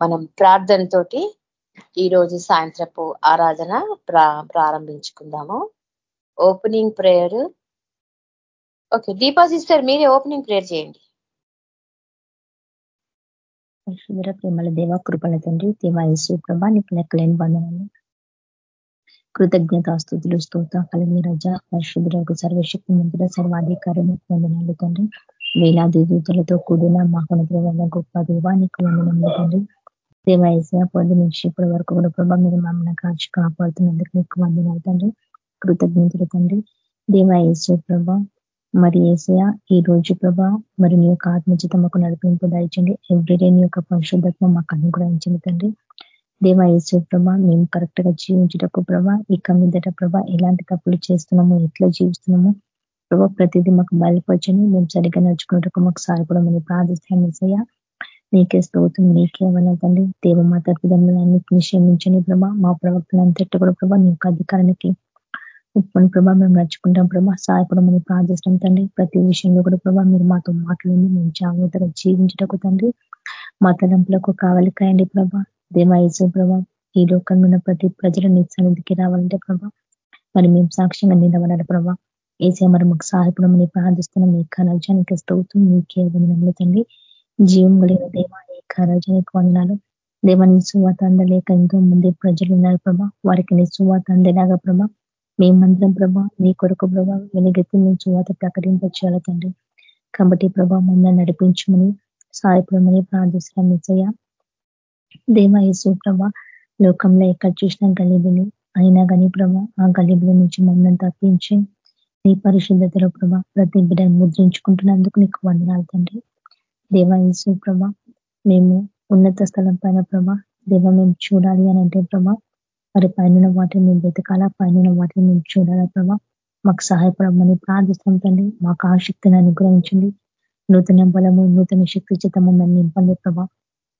మనం ప్రార్థనతోటి ఈరోజు సాయంత్రపు ఆరాధన ప్రారంభించుకుందాము. Opening prayer okay Deepa sister మీరే ఓపెనింగ్ ప్రేయర్ చేయండి. పరిశుద్ర ప్రేమల దేవ కృపల తండ్రి దేవాయసు ప్రభా నీకు లెక్కలేని బంధనాలు కృతజ్ఞతాస్తుతులు స్తోత కలిగి రజ పరిశుద్ధులకు సర్వశక్తి మంత్రుల సర్వాధికారి వందనాలు తండ్రి. వేలాది దూతలతో కూడిన మహోన్నతమైన గొప్ప దేవానికి వందనములు తండ్రి. దేవాయస పొంది నుంచి ఇప్పటి వరకు కూడా ప్రభా మీరు మమ్మల్ని కాచి కాపాడుతున్నందుకు నీకు వందనాలు తండ్రి. కృతజ్ఞతలు తండ్రి. దేవాయసు ప్రభా మరి ఏసయ ఈ రోజు ప్రభా మరి నీ యొక్క ఆత్మచిత మాకు నడిపింపు దాయించండి. ఎవ్రీడే నీ యొక్క పరిశుద్ధత్వం మాకు అనుగ్రహించింది తండ్రి. దేవా ఏసు ప్రభా మేము కరెక్ట్గా జీవించటకు ప్రభా ఇక మీదట ప్రభా ఎలాంటి తప్పులు చేస్తున్నాము ఎట్లా జీవిస్తున్నాము ప్రభా ప్రతిదీ మాకు బయలుపరచని మేము సరిగ్గా నడుచుకున్నటకు మాకు సాయపడమని ప్రార్థిస్తాను ఏసయ్య. నీకే స్తోత్రం నీకే తండ్రి. దేవ మా తప్పిదములన్నింటినీ క్షమించని ప్రభా. మా ప్రవక్తలు అంతటి కూడా ప్రభా. నీ యొక్క అధికారానికి ఉప్పని ప్రభా మేము నడుచుకుంటాం ప్రభా. సహాయపడమని ప్రార్థిస్తాం తండ్రి. ప్రతి విషయంలో కూడా ప్రభా మీరు మాతో మాట్లాడి మేము జాగ్రత్తగా జీవించటకు తండ్రి. మా తలంపులకు కావాలి కాయండి ప్రభా. దేవాయసు ప్రభా ఈ లోకంలో ఉన్న ప్రతి ప్రజల నిత్సన్నిధికి రావాలంటే ప్రభా మరి మేము సాక్ష్యంగా నిలబడాలి ప్రభా. ఏసే మరి మాకు సహాయపడమని ప్రార్థిస్తున్నాం. మీ కనజానికి స్తోత్రం మీకే వందనములు తండ్రి. జీవం కలిగిన దేవా ఈ ఖరాజానికి వందనాలు దేవాని సువాత అందలేక ఎంతో మంది ప్రజలు ఉన్నారు ప్రభా. వారికి నీ సువాత అందేలాగా ప్రభా. మేమందరం ప్రభా నీ కొరకు ప్రభా వెనుగెత్తి మేము సువాత ప్రకటింపచేయాలి తండ్రి. కాబట్టి ప్రభా మమ్మల్ని నడిపించమని సాయపడమని ప్రార్థిస్తున్నాం నిజయ్య దేవా యేసు ప్రభా లోకంలో ఎక్కడ చూసినా గలీబిని అయినా కానీ ప్రభా ఆ గలీబుల నుంచి మమ్మల్ని తప్పించి నీ పరిశుద్ధతలో ప్రభా ప్రతి బిడ్డను ముద్రించుకుంటున్నందుకు నీకు వందనాలు తండ్రి. దేవాయసు ప్రభ మేము ఉన్నత స్థలం పైన ప్రభ దేవ మేము చూడాలి అని అంటే ప్రభ మరి పైన వాటిని మేము వెతకాలా? పైన వాటిని మేము చూడాలా ప్రభ? మాకు సహాయపడమని ప్రార్థిస్తాం తండ్రి. మాకు ఆసక్తిని అనుగ్రహించండి. నూతన బలము నూతన శక్తి చేత మమ్మల్ని నింపండి ప్రభా.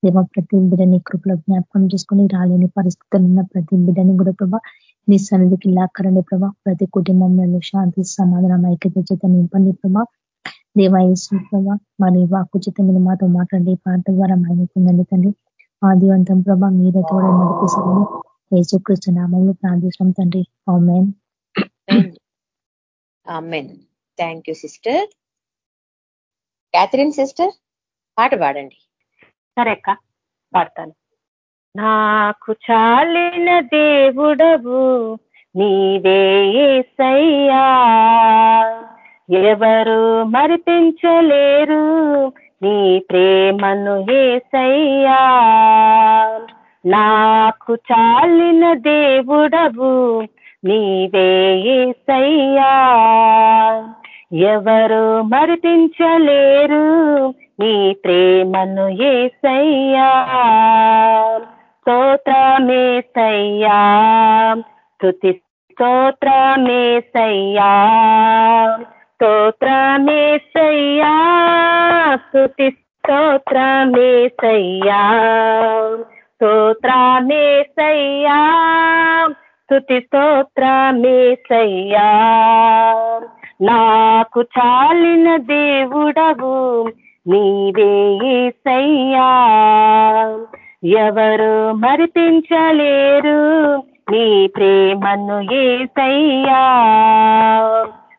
దేవ ప్రతి బిడ్డని కృపలో జ్ఞాపకం చేసుకుని రాలేని పరిస్థితులు ఉన్న ప్రతి బిడ్డని కూడా ప్రభా నీ సన్నిధికి లాక్కరండి ప్రభా. ప్రతి కుటుంబంలో శాంతి సమాధానం ఐక్యత చేత నింపండి ప్రభా. దేవాయసు ప్రభా మరి వాకు చిత్త మీద మాతో మాట్లాడి పాట ద్వారా మైనకుందండి తండ్రి. ఆదివంతం ప్రభా మీరే తోడ నడిపిస్తామని యేసుకృష్ణ నామంలో ప్రార్థిస్తాం తండ్రి. Thank you sister. Catherine sister పాట పాడండి. సరే అక్క పాడతాను. నాకు చాలిన దేవుడవు నీవే సయ్యా ఎవరు మరిపించలేరు నీ ప్రేమను ఏసయ్యా. నాకు చాలిన దేవుడవు నీవే ఏసయ్యా. ఎవరు మరిపించలేరు నీ ప్రేమను ఏసయ్యా. తుతి సోత్రమే సైయార్ స్తోత్రమేసయ్యా స్తుతి స్తోత్రమేసయ్యా స్తోత్రమేసయ్యా స్తుతి స్తోత్రమేసయ్యా నాకు చాలిన దేవుడవు నీవే సయ్యా ఎవరు మరిపించలేరు నీ ప్రేమను ఏసయ్యా.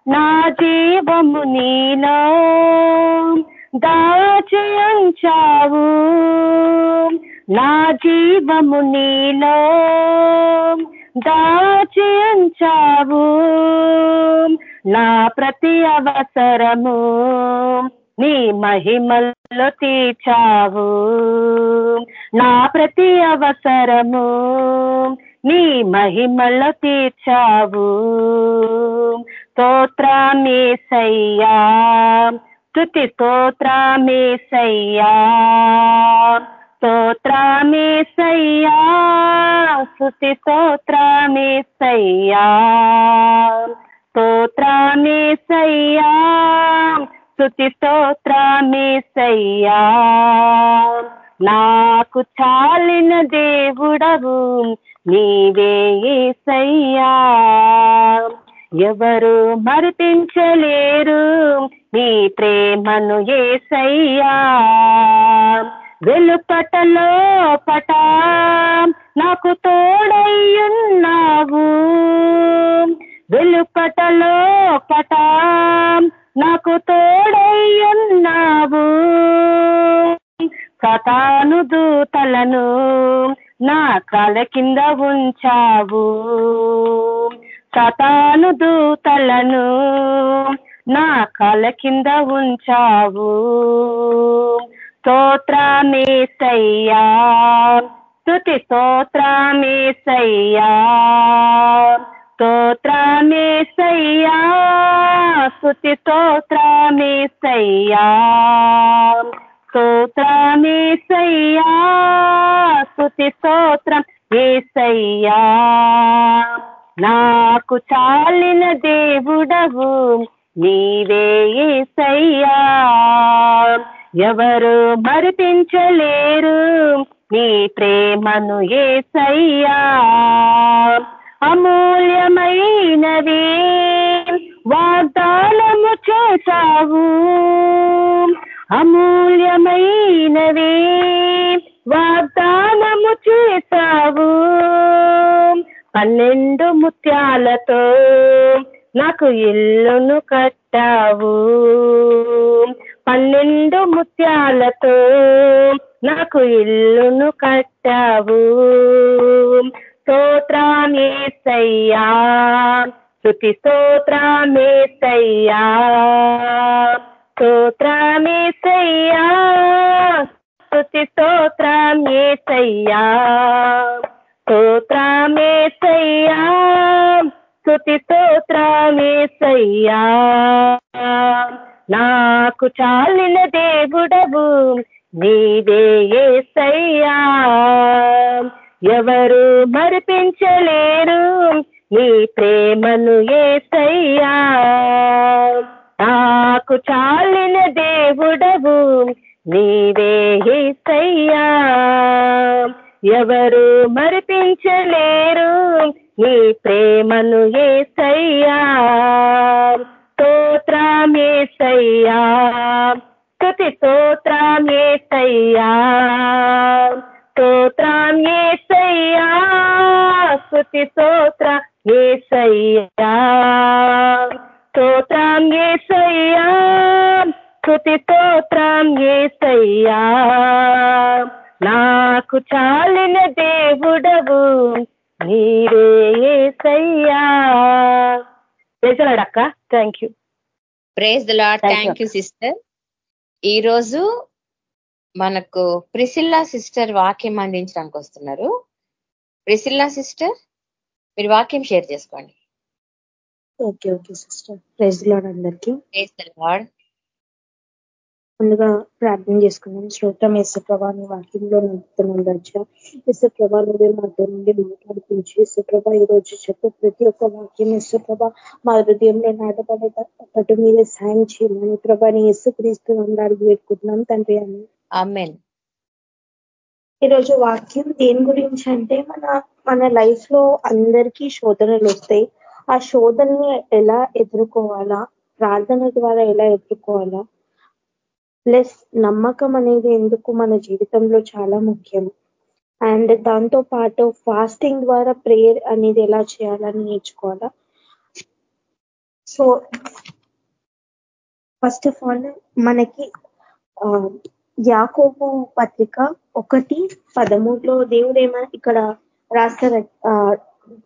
నా జీవము నీలో దాచయంచావు. నా జీవము నీలో దాచయంచావు. నా ప్రతి అవసరము నీ మహిమల్లో తీర్చావు. నా ప్రతి అవసరము నీ మహిమల్లో తీర్చావు. స్తోత్రామేసయ్యా స్థుతి స్తోత్రామేసయ్యా స్తోత్రామేసయ్యా స్థుతి స్తోత్రామేసయ్యా స్తోత్రామేసయ్యా స్థుతి స్తోత్రామేసయ్యా నాకు చాలిన దేవుడవు నీవే సయ్యా ఎవరు మరిపించలేరు నీ ప్రేమను ఏసయ్యా. వెలుపటలో పట నాకు తోడయ్యున్నావు వెలుపటలో పట నాకు తోడయ్యున్నావు సతాను దూతలను నా కాల కింద ఉంచావు. సతాను దూతలను నా కల కింద ఉంచావు. స్తోత్రమేసయ్యా స్తుతి స్తోత్రమేసయ్యా స్తోత్రమేసయ్యా స్తుతి స్తోత్రమేసయ్యా స్తోత్రమేసయ్యా స్థుతి స్తోత్రం ఏసయ్యా నాకు చాలిన దేవుడవు నీవే ఏసయ్యా. ఎవరు మరిపించలేరు నీ ప్రేమను ఏసయ్యా. అమూల్యమైనవి వాగ్దానము చేశావు. అమూల్యమైనవి వాగ్దానము చేశావు. పన్నెండు ముత్యాలతో నాకు ఇల్లును కట్టావు. పన్నెండు ముత్యాలతో నాకు ఇల్లును కట్టావు. స్తోత్రమేసయ్యా శృతి స్తోత్రమేసయ్యా స్తోత్రమేసయ్యా స్తుతి స్తోత్రామేసయ్యా. స్తోత్రామేసయ్యా. స్తుతి స్తోత్రామేసయ్యా. నాకు చాలిన దేవుడవు నీవే ఏసయ్యా. ఎవరు మరిపించలేరు నీ ప్రేమను ఏసయ్యా. నాకు చాలిన దేవుడవు నీవే ఏసయ్యా. ఎవరు మరిపించలేరు. నీ ప్రేమను ఏసయ్యా. స్తోత్రమేసయ్యా స్తుతి స్తోత్రమేసయ్యా స్తోత్రమేసయ్యా స్థుతి స్తోత్ర ఏసయ్యా. స్తోత్రం ఏసయ్యా. స్థుతి స్తోత్రం ఏసయ్యా. నాకు చాలిన దేవుడవు నీరే ఏసయ్యా. Thank you praise the Lord. Thank you sister ఈ రోజు మనకు ప్రిసిల్లా సిస్టర్ వాక్యం అందించడానికి వస్తున్నారు. ప్రిసిల్లా సిస్టర్ మీరు వాక్యం షేర్ చేసుకోండి. Okay okay sister praise Lord అందరికీ. ప్రేజ్ ద లాడ్ ముందుగా ప్రార్థన చేసుకున్నాం శ్రోతం ఎస్ ప్రభా నీ వాక్యంలో నడుపుతున్నాం రజ ఎస్ ప్రభా నువ్వే మాతో నుండి మాట్లాడిపించి. ఎస్ ప్రభా ఈ రోజు చెప్పే ప్రతి ఒక్క వాక్యం ఎస్ ప్రభా మా హృదయంలో నాటపడేటట్టు మీరే సాయం చేయమని ప్రభా నీ ఎస్ క్రీస్తు అడిగి పెట్టుకుంటున్నాం తండ్రి అని. ఆమెన్. ఈరోజు వాక్యం దేని గురించి అంటే మన మన లైఫ్లో అందరికీ శోధనలు వస్తాయి. ఆ శోధనని ఎలా ఎదుర్కోవాలా? ప్రార్థన ద్వారా ఎలా ఎదుర్కోవాలా? ప్లస్ నమ్మకం అనేది ఎందుకు మన జీవితంలో చాలా ముఖ్యం. అండ్ దాంతో పాటు ఫాస్టింగ్ ద్వారా ప్రేయర్ అనేది ఎలా చేయాలని నేర్చుకోవాలా? సో ఫస్ట్ ఆఫ్ ఆల్ మనకి యాకోబు పత్రిక ఒకటి పదమూడులో దేవుడు ఏమైనా ఇక్కడ రాస్తారు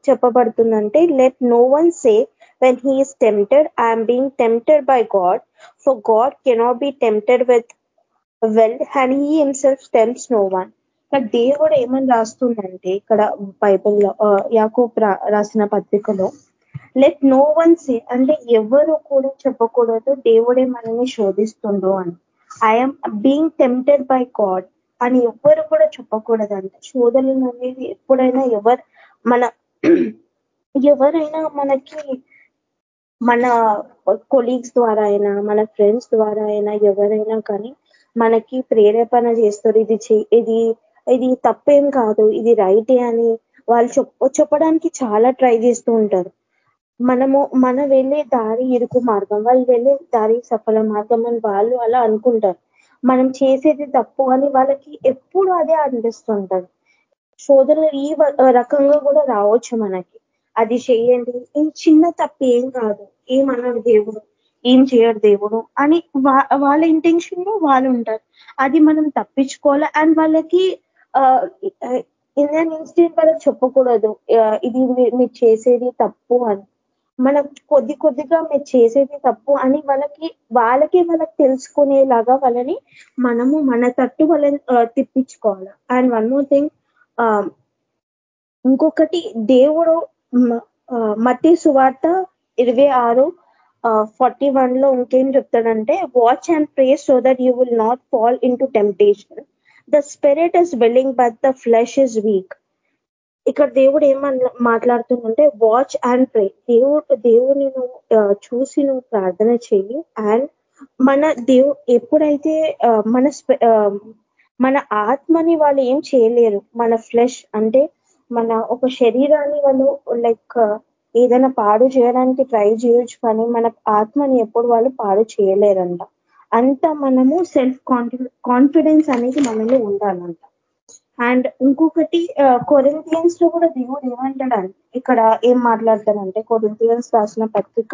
చెప్పబడుతుందంటే let no one say when he is tempted, tempted am being tempted by God, for God cannot be tempted with evil and he himself tempts no one ఇక్కడ దేవుడు ఏమని రాస్తుందంటే ఇక్కడ బైబిల్లో యాకూ రా- రాసిన పత్రికలో లెట్ నో వన్ సే అంటే ఎవరు కూడా చెప్పకూడదు దేవుడే మనల్ని శోధిస్తుండ్రు అని. I am being tempted by God అని ఎవ్వరు కూడా చెప్పకూడదంట. శోధనలు అనేది ఎప్పుడైనా ఎవరు మన ఎవరైనా మనకి మన కొలీగ్స్ ద్వారా అయినా మన ఫ్రెండ్స్ ద్వారా అయినా ఎవరైనా కానీ మనకి ప్రేరేపణ చేస్తారు. ఇది ఇది ఇది తప్పేం కాదు ఇది రైటే అని వాళ్ళు చెప్పడానికి చాలా ట్రై చేస్తూ ఉంటారు. మనము మన వెళ్ళే దారి ఇరుకు మార్గం వాళ్ళు వెళ్ళే దారి సఫల మార్గం అని వాళ్ళు అలా అనుకుంటారు. మనం చేసేది తప్పు అని వాళ్ళకి ఎప్పుడు అదే అనిపిస్తుంటది. శోధనలు ఈ రకంగా కూడా రావచ్చు మనకి. అది చేయండి. ఏం చిన్న తప్పు ఏం కాదు. ఏమన్నాడు దేవుడు? ఏం చేయడు దేవుడు? అని వా- వాళ్ళ ఇంటెన్షన్లో వాళ్ళు ఉంటారు. అది మనం తప్పించుకోవాలి. అండ్ వాళ్ళకి ఇండియన్ ఇన్స్టిట్యూట్ వాళ్ళకి చెప్పకూడదు. ఇది మీరు చేసేది తప్పు అని. మనం కొద్ది కొద్దిగా మీరు చేసేది తప్పు అని వాళ్ళకి వాళ్ళకి వాళ్ళకి తెలుసుకునేలాగా వాళ్ళని మనము మన తట్టు వాళ్ళని తిప్పించుకోవాలి. అండ్ వన్ మోర్ థింగ్ ఇంకొకటి దేవుడు మట్టి సువార్త ఇరవై ఆరు ఫార్టీ వన్లో ఇంకేం చెప్తాడంటే watch and pray so that you will not fall into temptation the spirit is willing but the flesh is weak ఇక్కడ దేవుడు ఏమని మాట్లాడుతుందంటే వాచ్ అండ్ ప్రే దేవుడు దేవుని నువ్వు చూసి నువ్వు ప్రార్థన చెయ్యి. అండ్ మన దేవు ఎప్పుడైతే మన మన ఆత్మని వాళ్ళు ఏం చేయలేరు. మన ఫ్లెష్ అంటే మన ఒక శరీరాన్ని వాళ్ళు లైక్ ఏదైనా పాడు చేయడానికి ట్రై చేయొచ్చు కానీ మన ఆత్మని ఎప్పుడు వాళ్ళు పాడు చేయలేరంట. అంత మనము సెల్ఫ్ కాన్ఫిడెన్స్ అనేది మనలో ఉండాలంట. అండ్ ఇంకొకటి కొరింతియన్స్లో కూడా దేవుడు ఏమంటాడు ఇక్కడ ఏం మాట్లాడతాడంటే కొరింతియన్స్ రాసిన పత్రిక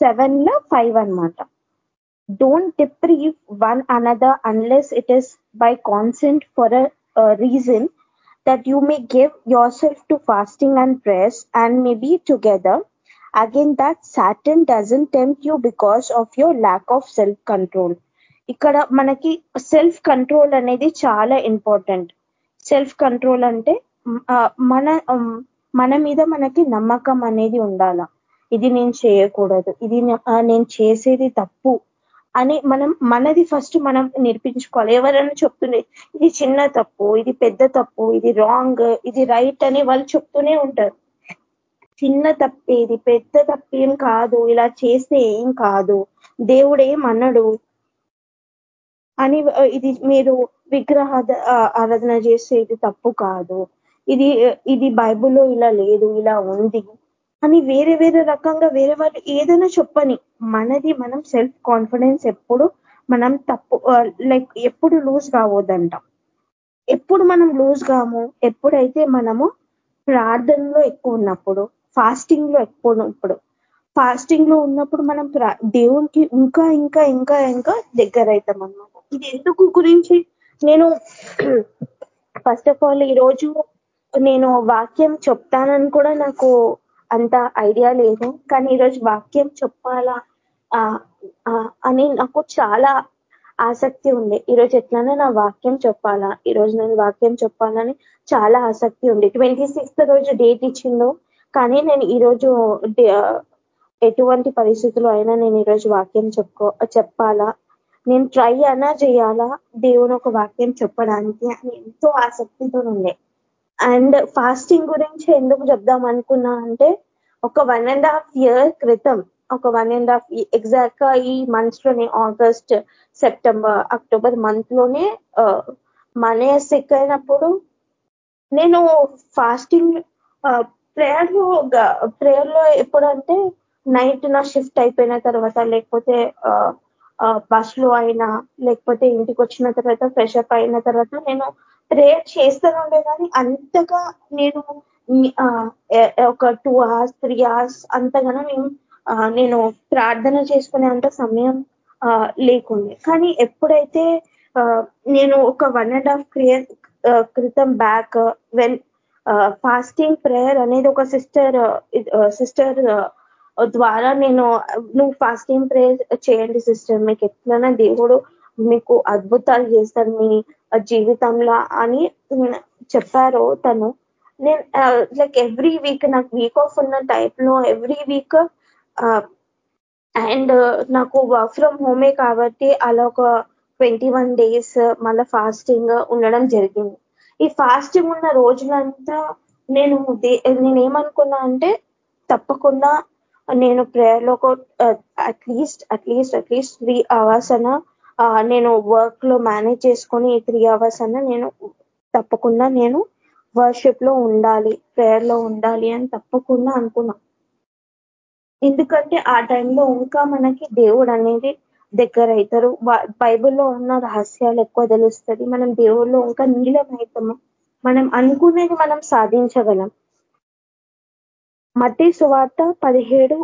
సెవెన్లో ఫైవ్ అన్నమాట. Don't deprive one another unless it is by consent for a reason that you may give yourself to fasting and prayers and may be together again that Saturn doesn't tempt you because of your lack of self control ఇక్కడ మనకి self control అనేది చాలా important self control అంటే మన మన మీద మనకి నమ్మకం అనేది ఉండాల ఇది నేను చేయకూడదు ఇది నేను చేసేది తప్పు అని మనం మనది ఫస్ట్ మనం నేర్పించుకోవాలి. ఎవరైనా చెప్తుండే ఇది చిన్న తప్పు ఇది పెద్ద తప్పు ఇది రాంగ్ ఇది రైట్ అని వాళ్ళు చెప్తూనే ఉంటారు. చిన్న తప్పే ఇది పెద్ద తప్పేం కాదు ఇలా చేస్తే ఏం కాదు దేవుడేమన్నాడు అనడు అని ఇది మీరు విగ్రహ ఆరాధన చేస్తే ఇది తప్పు కాదు. ఇది ఇది బైబిల్లో ఇలా లేదు ఇలా ఉంది. అని వేరే వేరే రకంగా వేరే వాళ్ళు ఏదైనా చెప్పని. మనది మనం సెల్ఫ్ కాన్ఫిడెన్స్ ఎప్పుడు మనం తప్పు లైక్ ఎప్పుడు లూజ్ కావద్దంట. ఎప్పుడు మనం లూజ్ కాము? ఎప్పుడైతే మనము ప్రార్థనలో ఎక్కువ ఉన్నప్పుడు ఫాస్టింగ్లో ఎక్కువ ఉన్నప్పుడు ఫాస్టింగ్లో ఉన్నప్పుడు మనం ప్రా- దేవునికి ఇంకా ఇంకా ఇంకా ఇంకా దగ్గర అవుతాం అన్నమాట. ఇది ఎందుకు గురించి నేను ఫస్ట్ ఆఫ్ ఆల్ ఈ రోజు నేను వాక్యం చెప్తానని కూడా నాకు అంత ఐడియా లేదు. కానీ ఈరోజు వాక్యం చెప్పాలా? అని నాకు చాలా ఆసక్తి ఉంది. ఈరోజు ఎట్లైనా నా వాక్యం చెప్పాలా? ఈరోజు నేను వాక్యం చెప్పాలని చాలా ఆసక్తి ఉంది. ట్వంటీ సిక్స్త్ రోజు డేట్ ఇచ్చిందో కానీ నేను ఈరోజు ఎటువంటి పరిస్థితులు అయినా నేను ఈరోజు వాక్యం చెప్పుకో చెప్పాలా? నేను ట్రై అయినా చేయాలా? దేవుని ఒక వాక్యం చెప్పడానికి అని ఎంతో ఆసక్తితో ఉండే అండ్ ఫాస్టింగ్ గురించి ఎందుకు చెప్దాం అనుకున్నా అంటే ఒక వన్ అండ్ హాఫ్ ఇయర్ క్రితం ఒక వన్ అండ్ హాఫ్ ఎగ్జాక్ట్గా ఈ మంత్స్లోనే ఆగస్ట్ సెప్టెంబర్ అక్టోబర్ మంత్లోనే మనే సిక్ అయినప్పుడు నేను ఫాస్టింగ్ ప్రేయర్లో ప్రేయర్లో ఎప్పుడంటే నైట్ నా షిఫ్ట్ అయిపోయిన తర్వాత లేకపోతే బస్లో అయినా లేకపోతే ఇంటికి వచ్చిన తర్వాత ఫ్రెష్ అప్ అయిన తర్వాత నేను ప్రేయర్ చేస్తూనే ఉండే కానీ అంతగా నేను ఒక టూ అవర్స్ త్రీ అవర్స్ అంతగానో నేను నేను ప్రార్థన చేసుకునే అంత సమయం లేకుండే. కానీ ఎప్పుడైతే నేను ఒక వన్ అండ్ హాఫ్ క్రియర్ క్రితం బ్యాక్ వెన్ ఫాస్టింగ్ ప్రేయర్ అనేది ఒక సిస్టర్ సిస్టర్ ద్వారా నేను నువ్వు ఫాస్టింగ్ ప్రేయర్ చేయండి సిస్టర్ మీకు ఎట్లైనా దేవుడు మీకు అద్భుతాలు చేస్తాడు మీ జీవితంలో అని చెప్పారో చెప్పారు తను. నేను లైక్ ఎవ్రీ వీక్ నాకు వీక్ ఆఫ్ ఉన్న టైప్లో ఎవ్రీ వీక్ అండ్ నాకు వర్క్ ఫ్రమ్ హోమే కాబట్టి అలా ఒక ట్వంటీ వన్ డేస్ మళ్ళీ ఫాస్టింగ్ ఉండడం జరిగింది. ఈ ఫాస్టింగ్ ఉన్న రోజులంతా నేను నేనేమనుకున్నా అంటే తప్పకుండా నేను ప్రేయర్లో ఒక at least at least at least three hours అన్న నేను వర్క్లో మేనేజ్ చేసుకొని త్రీ అవర్స్ అన్న నేను తప్పకుండా నేను వర్షిప్లో ఉండాలి ప్రేయర్లో ఉండాలి అని తప్పకుండా అనుకున్నా. ఎందుకంటే ఆ టైంలో ఇంకా మనకి దేవుడు అనేది దగ్గర అవుతారు. బైబిల్లో ఉన్న రహస్యాలు ఎక్కువ తెలుస్తుంది. మనం దేవుళ్ళు ఇంకా నీలమవుతాము మనం అనుకునేది మనం సాధించగలం. మట్టి సువార్త పదిహేడు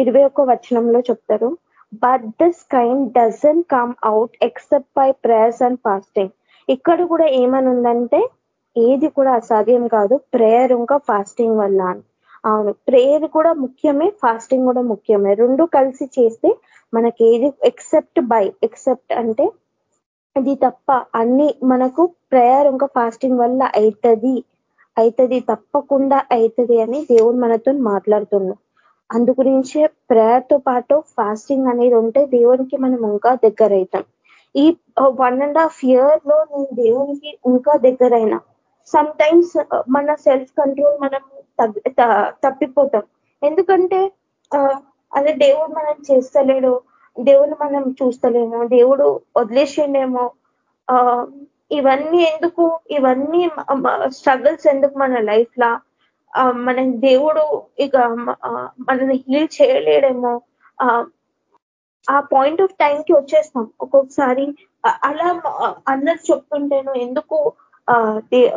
ఇరవై ఒక్క వచనంలో చెప్తారు. But this kind doesn't come out except by prayers and fasting ఇక్కడ కూడా ఏమని ఉందంటే ఏది కూడా అసాధ్యం కాదు ప్రేయర్ ఇంకా ఫాస్టింగ్ వల్ల అని అవును ప్రేయర్ కూడా ముఖ్యమే ఫాస్టింగ్ కూడా ముఖ్యమే. రెండు కలిసి చేస్తే మనకి ఏది ఎక్సెప్ట్ బై ఎక్సెప్ట్ అంటే ఇది తప్ప అన్ని మనకు ప్రేయర్ ఇంకా ఫాస్టింగ్ వల్ల అవుతుంది అవుతుంది తప్పకుండా అవుతుంది అని దేవుడు మనతో మాట్లాడుతున్నాం అందు గురించే ప్రేయర్తో పాటు ఫాస్టింగ్ అనేది ఉంటే దేవునికి మనం ఇంకా దగ్గర అవుతాం ఈ వన్ అండ్ హాఫ్ ఇయర్లో నేను దేవునికి ఇంకా దగ్గరైనా. సమ్ టైమ్స్ మన సెల్ఫ్ కంట్రోల్ మనం తప్పిపోతాం. ఎందుకంటే అదే దేవుడు మనం చేస్తలేడు దేవుడు మనం చూస్తలేము దేవుడు వదిలేసిండేమో ఇవన్నీ ఎందుకు ఇవన్నీ స్ట్రగుల్స్ ఎందుకు మన లైఫ్ లా? మన దేవుడు ఇక మనని హీల్ చేయలేడేమో ఆ పాయింట్ ఆఫ్ టైం కి వచ్చేస్తాం. ఒక్కొక్కసారి అలా అందరు నువ్వు ఎందుకు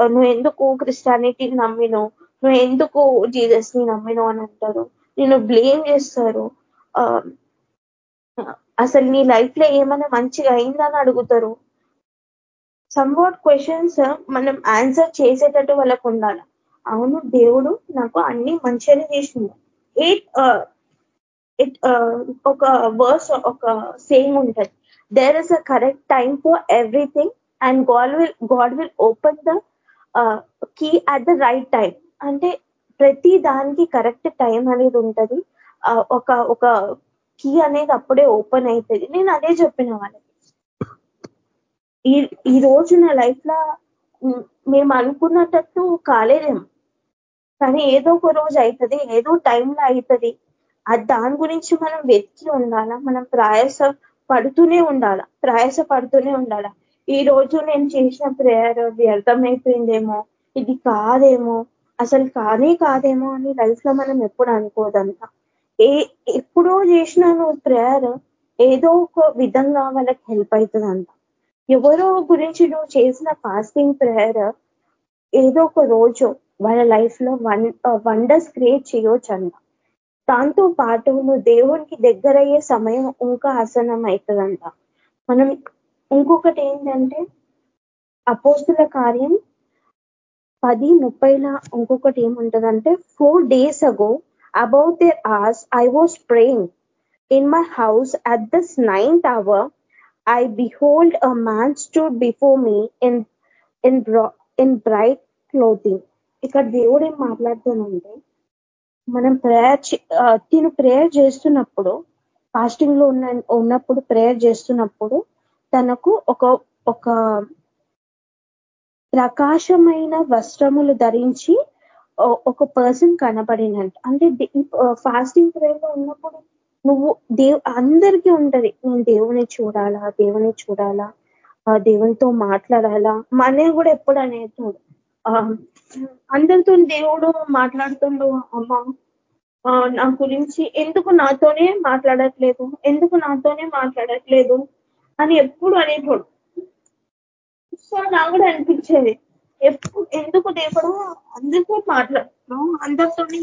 నువ్వు ఎందుకు క్రిస్టియానిటీని నమ్మినో నువ్వు ఎందుకు జీసస్ని నమ్మినో అని అంటారు. నేను బ్లేమ్ చేస్తారు. అసలు నీ లైఫ్లో ఏమైనా మంచిగా అయిందని అడుగుతారు. సమ్ వాట్ క్వశ్చన్స్ మనం ఆన్సర్ చేసేటట్టు వాళ్ళకు ఉండాలి. అవును దేవుడు నాకు అన్ని మంచిగానే చేసింది ఎయిట్ ఇట్ ఒక వర్స్ ఒక సేమ్ ఉంటది. There is a correct time for everything and God will God will open the key at the right time అంటే ప్రతి దానికి కరెక్ట్ టైం అనేది ఉంటది. ఒక ఒక కీ అనేది అప్పుడే ఓపెన్ అవుతుంది నేను అదే చెప్పిన వాళ్ళకి. ఈ ఈ రోజు నా లైఫ్లో మేము అనుకున్నట్టు కాలేదేమో. కానీ ఏదో ఒక రోజు అవుతుంది ఏదో టైంలో అవుతుంది అది దాని గురించి మనం వెతికి ఉండాలా? మనం ప్రయాస పడుతూనే ఉండాలా? ప్రయాస పడుతూనే ఉండాలా? ఈ రోజు నేను చేసిన ప్రేయర్ వ్యర్థమైపోయిందేమో ఇది కాదేమో? అసలు కానే కాదేమో అని లైఫ్లో మనం ఎప్పుడు అనుకోదంట. ఏ ఎప్పుడో చేసిన నువ్వు ప్రేయర్ ఏదో ఒక విధంగా వాళ్ళకి హెల్ప్ అవుతుందంట ఎవరో గురించి నువ్వు చేసిన ఫాస్టింగ్ ప్రేయర్ ఏదో ఒక రోజు వాళ్ళ లైఫ్లో వన్ వండర్స్ క్రియేట్ చేయొచ్చు అన్న దాంతో పాటు నువ్వు దేవునికి దగ్గరయ్యే సమయం ఇంకా ఆసనం అవుతుందంట మనం ఇంకొకటి ఏంటంటే అపోస్తుల కార్యం పది ముప్పైలా ఇంకొకటి ఏముంటుందంటే four days ago about day as I was praying in my house at this ninth hour I behold a man stood before me in in in bright clothing. ఇక్కడ దేవుడు ఏం మాట్లాడుతానంటే మనం ప్రేయర్ తిను ప్రేయర్ చేస్తున్నప్పుడు ఫాస్టింగ్లో ఉన్న ఉన్నప్పుడు ప్రేయర్ చేస్తున్నప్పుడు తనకు ఒక ఒక ప్రకాశమైన వస్త్రములు ధరించి ఒక పర్సన్ కనబడినంట అంటే ఫాస్టింగ్ ప్రేయర్లో ఉన్నప్పుడు నువ్వు దేవు అందరికీ ఉంటది. నేను దేవుని చూడాలా దేవుని చూడాలా దేవునితో మాట్లాడాలా మనే కూడా ఎప్పుడు అనేది అందరితో దేవుడు మాట్లాడుతుండు అమ్మ. నా గురించి ఎందుకు నాతోనే మాట్లాడట్లేదు? ఎందుకు నాతోనే మాట్లాడట్లేదు? అని ఎప్పుడు అనేటోడు సో నా కూడా అనిపించేది. ఎప్పుడు ఎందుకు దేవుడు అందరితో మాట్లాడుతున్నావు అందరితోనే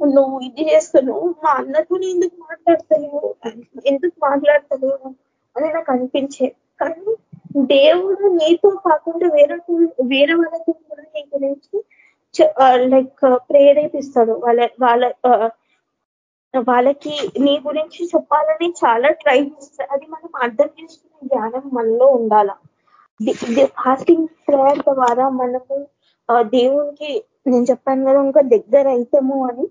నువ్వు ఇది చేస్తున్నావు మా అన్నతో ఎందుకు మాట్లాడతలేవు? ఎందుకు మాట్లాడతలేవు? అని నాకు అనిపించేది. కానీ దేవుడు నీతో కాకుండా వేరే వేరే వాళ్ళతో కూడా నీ గురించి లైక్ ప్రేరేపిస్తాడు. వాళ్ళ వాళ్ళ వాళ్ళకి నీ గురించి చెప్పాలని చాలా ట్రై చేస్తారు అది మనం అర్థం చేసుకునే జ్ఞానం మనలో ఉండాల? ఫాస్టింగ్ ప్రేయర్ ద్వారా మనము దేవునికి నేను చెప్పాను కదా ఇంకా దగ్గర అవుతాము అని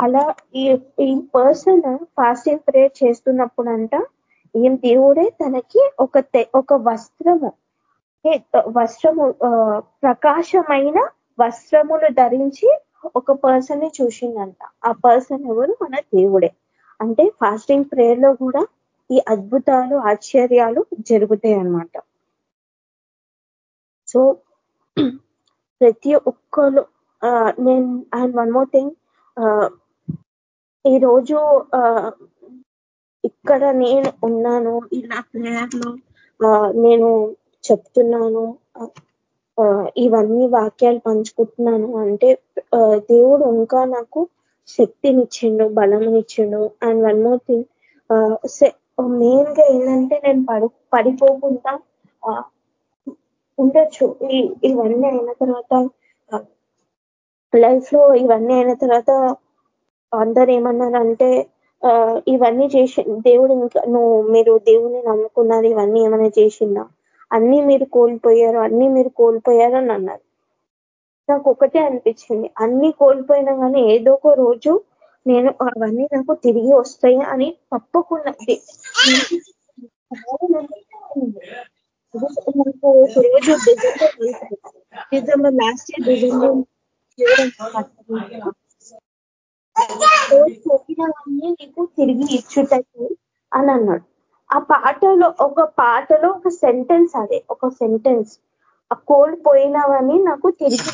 అలా ఈ ఈ పర్సన్ ఫాస్టింగ్ ప్రేయర్ చేస్తున్నప్పుడు అంట ఏం దేవుడే తనకి ఒక ఒక వస్త్రము వస్త్రము ప్రకాశమైన వస్త్రములు ధరించి ఒక పర్సన్ని చూసిందంట. ఆ పర్సన్ ఎవరు? మన దేవుడే. అంటే ఫాస్టింగ్ ప్రేయర్లో కూడా ఈ అద్భుతాలు ఆశ్చర్యాలు జరుగుతాయి అన్నమాట. సో ప్రతి ఒక్కరు నేను అండ్ వన్ మోర్ థింగ్ ఈరోజు ఇక్కడ నేను ఉన్నాను ఇలా ప్రేయర్లో నేను చెప్తున్నాను ఇవన్నీ వాక్యాలు పంచుకుంటున్నాను అంటే దేవుడు ఇంకా నాకు శక్తినిచ్చిండు బలంనిచ్చిండు అండ్ వన్ మోర్ థింగ్ మెయిన్గా ఏంటంటే నేను పడి పడిపోకుండా ఉండొచ్చు. ఇవన్నీ అయిన తర్వాత లైఫ్లో ఇవన్నీ అయిన తర్వాత అందరు ఏమన్నారంటే ఇవన్నీ చేసి దేవుడు ఇంకా నువ్వు మీరు దేవుని నమ్ముకున్నారు ఇవన్నీ ఏమైనా చేసిందా? అన్ని మీరు కోల్పోయారు అన్ని మీరు కోల్పోయారు అని అన్నారు. నాకు ఒకటే అనిపించింది. అన్ని కోల్పోయినా కానీ ఏదో ఒక రోజు నేను అవన్నీ నాకు తిరిగి వస్తాయి అని తప్పకుండా నాకు రోజు డిసెంబర్ లాస్ట్ ఇయర్ డిసెంబర్ పోయినవన్నీ నీకు తిరిగి ఇచ్చుటకు అని అన్నాడు. ఆ పాటలో ఒక పాటలో ఒక సెంటెన్స్ అదే ఒక సెంటెన్స్ ఆ కోల్పోయినవని నాకు తిరిగి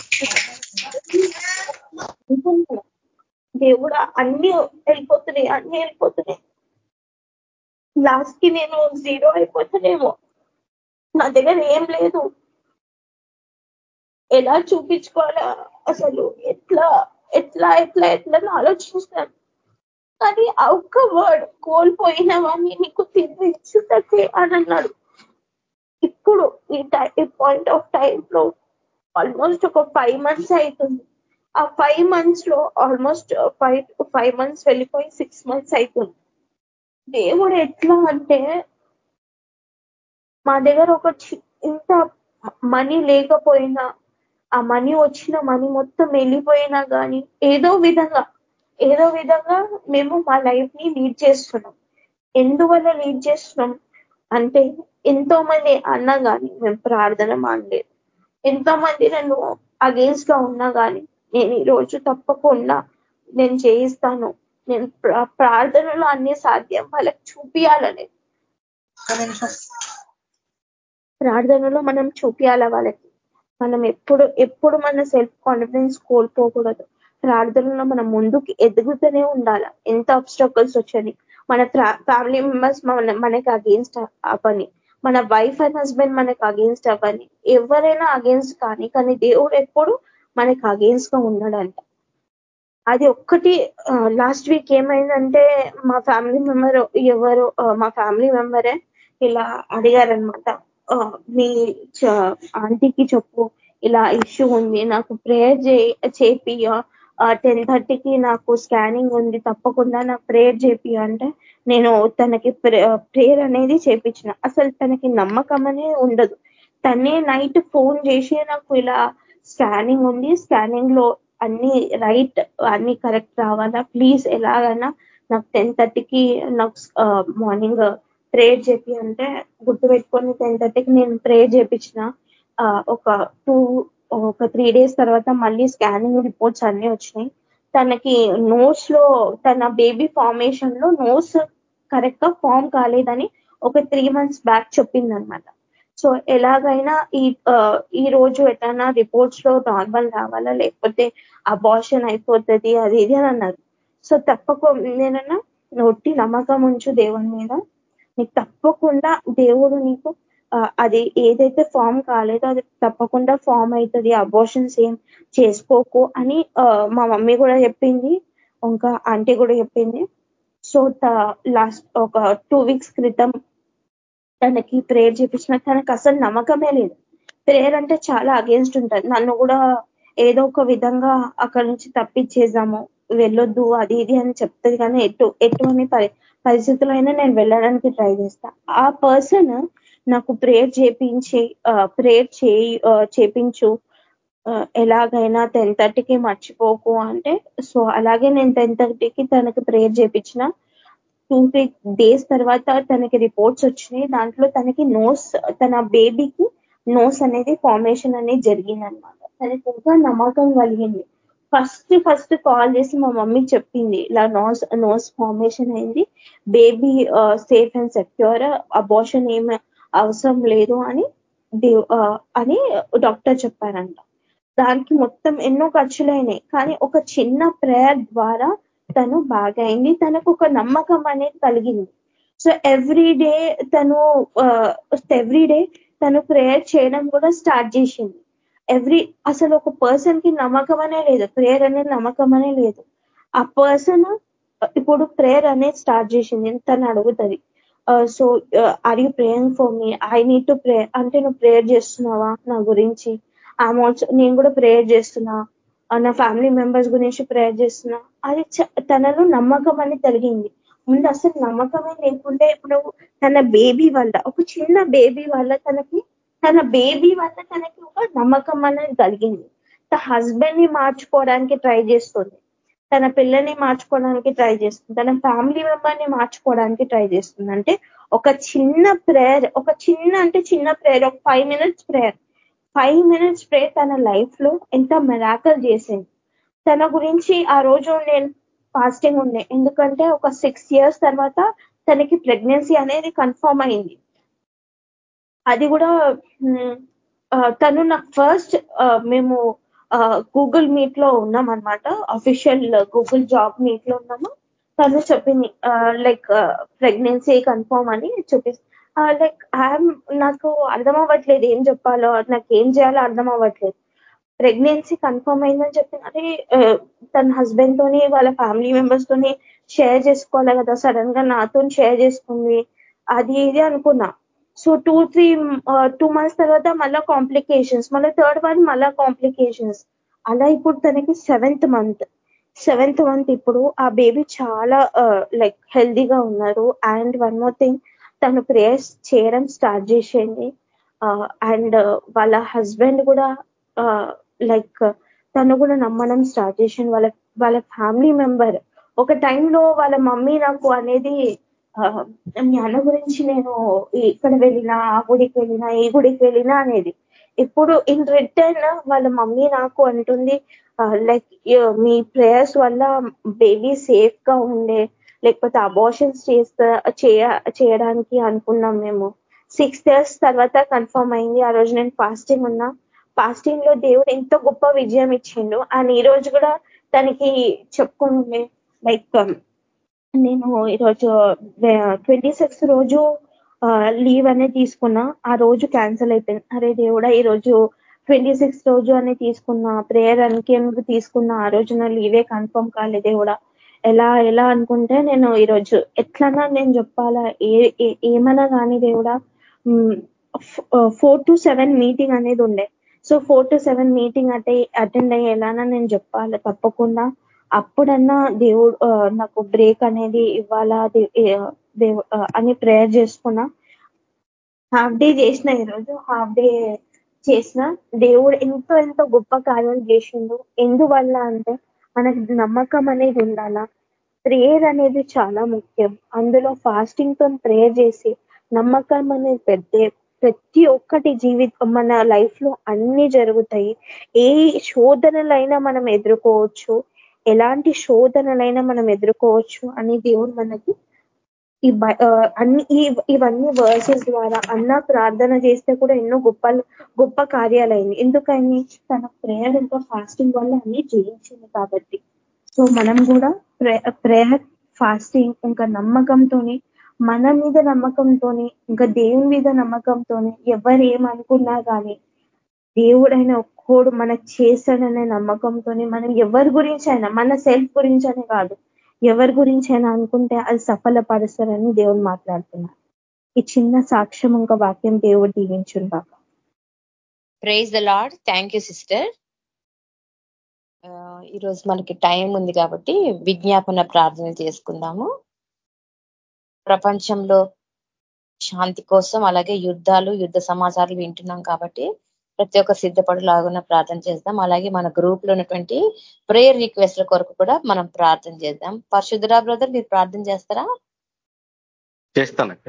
దేవుడు అన్ని వెళ్ళిపోతున్నాయి అన్ని వెళ్ళిపోతున్నాయి. లాస్ట్కి నేను జీరో అయిపోతానేమో. నా దగ్గర ఏం లేదు. ఎలా చూపించుకోవాలా అసలు? ఎట్లా? ఎట్లా ఎట్లా ఎట్లా ఆలోచిస్తాను. కానీ ఆ ఒక్క వర్డ్ కోల్పోయినవని నీకు తిరిగి ఇచ్చుటకే అని అన్నాడు. ఇప్పుడు ఈ టైం పాయింట్ ఆఫ్ టైం లో ఆల్మోస్ట్ ఒక ఫైవ్ మంత్స్ అవుతుంది ఆ ఫైవ్ మంత్స్లో ఆల్మోస్ట్ ఫైవ్ ఫైవ్ మంత్స్ వెళ్ళిపోయి సిక్స్ మంత్స్ అవుతుంది దేవుడు ఎట్లా అంటే మా దగ్గర ఒక ఇంత మనీ లేకపోయినా ఆ మనీ వచ్చిన మనీ మొత్తం వెళ్ళిపోయినా కానీ ఏదో విధంగా ఏదో విధంగా మేము మా లైఫ్ని లీడ్ చేస్తున్నాం. ఎందువల్ల లీడ్ చేస్తున్నాం? అంటే ఎంతో మంది అన్నా కానీ మేము ప్రార్థన మానలేదు ఎంతో మంది నన్ను అగేన్స్ట్గా ఉన్నా కానీ నేను ఈ రోజు తప్పకుండా నేను చేయిస్తాను. నేను ప్రార్థనలో అన్ని సాధ్యం వాళ్ళకి చూపియాలని. ప్రార్థనలో మనం చూపియాల వాళ్ళకి? మనం ఎప్పుడు ఎప్పుడు మన సెల్ఫ్ కాన్ఫిడెన్స్ కోల్పోకూడదు. ప్రార్థనలో మనం ముందుకు ఎదుగుతూనే ఉండాలి? ఎంత అబ్స్ట్రకల్స్ వచ్చని మన ఫ్యామిలీ మెంబర్స్ మన మనకి అగేన్స్ట్ అవ్వని మన వైఫ్ అండ్ హస్బెండ్ మనకి అగేన్స్ట్ అవ్వని ఎవరైనా అగేన్స్ట్ కానీ కానీ దేవుడు ఎప్పుడు మనకి అగేన్స్ట్గా ఉన్నాడంట. అది ఒక్కటి లాస్ట్ వీక్ ఏమైందంటే మా ఫ్యామిలీ మెంబర్ ఎవరు మా ఫ్యామిలీ మెంబరే ఇలా అడిగారనమాట మీ ఆంటీకి చెప్పు. ఇలా ఇష్యూ ఉంది. నాకు ప్రేయర్ చేపి టెన్ థర్టీకి నాకు స్కానింగ్ ఉంది. తప్పకుండా నాకు ప్రేయర్ చేపి అంటే నేను తనకి ప్రేయర్ అనేది చేపించిన. అసలు తనకి నమ్మకం అనే ఉండదు. తనే నైట్ ఫోన్ చేసి నాకు ఇలా స్కానింగ్ ఉంది. స్కానింగ్లో అన్ని రైట్ అన్ని కరెక్ట్ రావాలా? ప్లీజ్ ఎలాగైనా నాకు టెన్ థర్టీకి నాకు మార్నింగ్ ప్రేయర్ చెప్పి అంటే గుర్తు పెట్టుకొని టెన్ థర్టీకి నేను ప్రేయర్ చేపించిన. ఒక టూ ఒక త్రీ డేస్ తర్వాత మళ్ళీ స్కానింగ్ రిపోర్ట్స్ అన్ని వచ్చినాయి. తనకి నోట్స్లో తన బేబీ ఫార్మేషన్లో నోట్స్ కరెక్ట్గా ఫామ్ కాలేదని ఒక త్రీ మంత్స్ బ్యాక్ చెప్పిందనమాట. సో ఎలాగైనా ఈ ఈ రోజు ఎట్లన్నా రిపోర్ట్స్లో నార్మల్ రావాలా? లేకపోతే అబార్షన్ అయిపోతుంది అది ఇది అని అన్నారు. సో తప్పకుండా నేనన్నా నొట్టి నమ్మకం ఉంచు దేవుని మీద. నీకు తప్పకుండా దేవుడు నీకు అది ఏదైతే ఫామ్ కాలేదో అది తప్పకుండా ఫామ్ అవుతుంది అబోషన్స్ ఏం చేసుకోకు అని మా మమ్మీ కూడా చెప్పింది ఇంకా ఆంటీ కూడా చెప్పింది. సో లాస్ట్ ఒక టూ వీక్స్ క్రితం తనకి ప్రేయర్ చేపించిన తనకు అసలు నమ్మకమే లేదు. ప్రేయర్ అంటే చాలా అగేన్స్ట్ ఉంటుంది. నన్ను కూడా ఏదో ఒక విధంగా అక్కడి నుంచి తప్పించేసాము వెళ్ళొద్దు అది ఇది అని చెప్తుంది కానీ ఎటు ఎటువంటి పరిస్థితుల్లో అయినా నేను వెళ్ళడానికి ట్రై చేస్తా. ఆ పర్సన్ నాకు ప్రేయర్ చేపించి ప్రేయర్ చేయి చేపించు. ఎలాగైనా టెన్ థర్టీకి మర్చిపోకు అంటే సో అలాగే నేను టెన్ థర్టీకి తనకి ప్రేయర్ చేపించిన. టూ త్రీ డేస్ తర్వాత తనకి రిపోర్ట్స్ వచ్చినాయి. దాంట్లో తనకి నోస్ తన బేబీకి నోస్ అనేది ఫార్మేషన్ అనేది జరిగిందనమాట. తనకి ఇంకా నమ్మకం కలిగింది. ఫస్ట్ ఫస్ట్ కాల్ చేసి మా మమ్మీ చెప్పింది. ఇలా నోస్ నోస్ ఫార్మేషన్ అయింది. Baby safe and secure. Abortion ఏమి అవసరం లేదు అని అని డాక్టర్ చెప్పారంట. దానికి మొత్తం ఎన్నో ఖర్చులైనాయి కానీ ఒక చిన్న ప్రేయర్ ద్వారా తను బాగా అయింది. తనకు ఒక నమ్మకం అనేది కలిగింది. సో ఎవ్రీ డే తను ఎవ్రీ డే తను ప్రేయర్ చేయడం కూడా స్టార్ట్ చేసింది. ఎవ్రీ అసలు ఒక పర్సన్కి నమ్మకం అనే లేదు ప్రేయర్ అనేది నమ్మకం అనే లేదు. ఆ పర్సన్ ఇప్పుడు ప్రేయర్ అనేది స్టార్ట్ చేసింది తను అడుగుతుంది. So are you praying for me I need to pray అంటే నువ్వు ప్రేయర్ చేస్తున్నావా నా గురించి? ఐఎమ్ ఆల్సో నేను కూడా ప్రేయర్ చేస్తున్నా. నా ఫ్యామిలీ మెంబర్స్ గురించి ప్రేయర్ చేస్తున్నా. అది తనలో నమ్మకం అని కలిగింది ముందు అసలు నమ్మకమే లేకుంటే ఇప్పుడు తన బేబీ వల్ల ఒక చిన్న బేబీ వల్ల తనకి తన బేబీ వల్ల తనకి ఒక నమ్మకం అనేది కలిగింది. తన హస్బెండ్ని మార్చుకోవడానికి ట్రై చేస్తుంది. తన పిల్లని మార్చుకోవడానికి ట్రై చేస్తుంది. తన ఫ్యామిలీ మెంబర్ని మార్చుకోవడానికి ట్రై చేస్తుంది. అంటే ఒక చిన్న ప్రేయర్ ఒక చిన్న అంటే చిన్న ప్రేయర్ ఒక five minutes prayer. Five minutes prayer తన లైఫ్లో ఎంత మెరాకల్ చేసింది. తన గురించి ఆ రోజు నేను ఫాస్టింగ్ ఉండే. ఎందుకంటే ఒక సిక్స్ ఇయర్స్ తర్వాత తనకి ప్రెగ్నెన్సీ అనేది కన్ఫర్మ్ అయింది. అది కూడా తను నాకు ఫస్ట్ మేము గూగుల్ మీట్లో ఉన్నాం అనమాట అఫీషియల్ గూగుల్ జాబ్ మీట్లో ఉన్నాము. తను చెప్పింది లైక్ ప్రెగ్నెన్సీ కన్ఫర్మ్ అని చూపిస్తుంది లైక్ ఐఎమ్ నాకు అర్థం అవ్వట్లేదు ఏం చెప్పాలో నాకు ఏం చేయాలో అర్థం అవ్వట్లేదు. ప్రెగ్నెన్సీ కన్ఫర్మ్ అయిందని చెప్పి అదే తన హస్బెండ్ తోని వాళ్ళ ఫ్యామిలీ మెంబర్స్ తోని షేర్ చేసుకోవాలి కదా సడన్గా నాతో షేర్ చేసుకుంది అది ఇది అనుకున్నా. So two three two months తర్వాత మళ్ళా కాంప్లికేషన్స్ మళ్ళీ థర్డ్ వన్ మళ్ళా కాంప్లికేషన్స్. అలా ఇప్పుడు తనకి సెవెంత్ మంత్. సెవెంత్ మంత్ ఇప్పుడు ఆ బేబీ చాలా లైక్ హెల్దీగా ఉన్నారు. అండ్ వన్ మోర్ థింగ్ తను ప్రేయర్స్ చేయడం స్టార్ట్ చేసేయండి. అండ్ వాళ్ళ హస్బెండ్ కూడా లైక్ తను కూడా నమ్మడం స్టార్ట్ చేసింది వాళ్ళ వాళ్ళ ఫ్యామిలీ మెంబర్. ఒక టైంలో వాళ్ళ మమ్మీ నాకు అనేది మీ అన్న గురించి నేను ఇక్కడ వెళ్ళినా ఆ గుడికి వెళ్ళినా ఈ గుడికి వెళ్ళినా అనేది ఇప్పుడు ఇన్ రిటర్న్ వాళ్ళ మమ్మీ నాకు అంటుంది లైక్ మీ ప్రేయర్స్ వల్ల బేబీ సేఫ్గా ఉండే లేకపోతే అబోషన్స్ చేస్తా చేయడానికి అనుకున్నాం మేము. సిక్స్ ఇయర్స్ తర్వాత కన్ఫర్మ్ అయింది ఆ రోజు నేను ఫాస్టింగ్ ఉన్నా. ఫాస్టింగ్లో దేవుడు ఎంత గొప్ప విజయం ఇచ్చిండు. అండ్ ఈ రోజు కూడా తనకి చెప్పుకుండే లైక్ నేను ఈరోజు ట్వంటీ సిక్స్ రోజు లీవ్ అనేది తీసుకున్నా. ఆ రోజు క్యాన్సిల్ అయిపోయింది. అరే దేవుడా ఈ రోజు ట్వంటీ సిక్స్ రోజు అని తీసుకున్నా. ప్రేయర్ అనికి తీసుకున్నా. ఆ రోజు నా లీవే కన్ఫర్మ్ కాలేదు దేవుడా. ఎలా ఎలా అనుకుంటే నేను ఈరోజు ఎట్లన్నా నేను చెప్పాలా? ఏ ఏమన్నా కానీ దేవుడా ఫోర్ టు సెవెన్ మీటింగ్ అనేది ఉండే. So four to seven meeting అంటే అటెండ్ అయ్యేలానా నేను చెప్పాలి. తప్పకుండా అప్పుడన్నా దేవుడు నాకు బ్రేక్ అనేది ఇవ్వాలా? దేవు అని ప్రేయర్ చేసుకున్నా. హాఫ్ డే చేసిన ఈరోజు హాఫ్ డే చేసిన. దేవుడు ఎంతో ఎంతో గొప్ప కార్యాలు చేసిండు. ఎందువల్ల అంటే మనకి నమ్మకం అనేది ఉండాలా? ప్రేయర్ అనేది చాలా ముఖ్యం. అందులో ఫాస్టింగ్తో ప్రేయర్ చేసి నమ్మకం అనేది పెద్ద ప్రతి ఒక్కటి జీవితం మన లైఫ్లో అన్ని జరుగుతాయి. ఏ శోధనలైనా మనం ఎదుర్కోవచ్చు. ఎలాంటి శోధనలైనా మనం ఎదుర్కోవచ్చు అని దేవుడు మనకి ఈ అన్ని ఇవన్నీ వర్సెస్ ద్వారా అన్న ప్రార్థన చేస్తే కూడా ఎన్నో గొప్ప గొప్ప కార్యాలైంది. ఎందుకని? తన ప్రేయర్ ఇంకా ఫాస్టింగ్ వల్ల అన్ని జయించింది కాబట్టి. సో మనం కూడా ప్రేయర్ ఫాస్టింగ్ ఇంకా నమ్మకంతోని మన మీద నమ్మకంతోని ఇంకా దేవుని మీద నమ్మకంతోని ఎవరు ఏమనుకున్నా కానీ దేవుడైన ఒక్కోడు మన చేశాడనే నమ్మకంతోనే మనం ఎవరి గురించి అయినా మన సెల్ఫ్ గురించి అనే కాదు ఎవరి గురించి అయినా అనుకుంటే అది సఫలపరుస్తారని దేవుడు మాట్లాడుతున్నారు. ఈ చిన్న సాక్ష్యం ఇంకా వాక్యం దేవుడు దీవించును బాక praise the Lord thank you sister ఈరోజు మనకి టైం ఉంది కాబట్టి విజ్ఞాపన ప్రార్థన చేసుకుందాము. ప్రపంచంలో శాంతి కోసం అలాగే యుద్ధాలు యుద్ధ సమాచారాలు వింటున్నాం కాబట్టి ప్రతి ఒక్క సిద్ధపడులాగున్న ప్రార్థన చేద్దాం. అలాగే మన గ్రూప్లో ఉన్నటువంటి ప్రేయర్ రిక్వెస్ట్ల కొరకు కూడా మనం ప్రార్థన చేద్దాం. పరిశుద్ధరా బ్రదర్ మీరు ప్రార్థన చేస్తారా? చేస్తానక్క.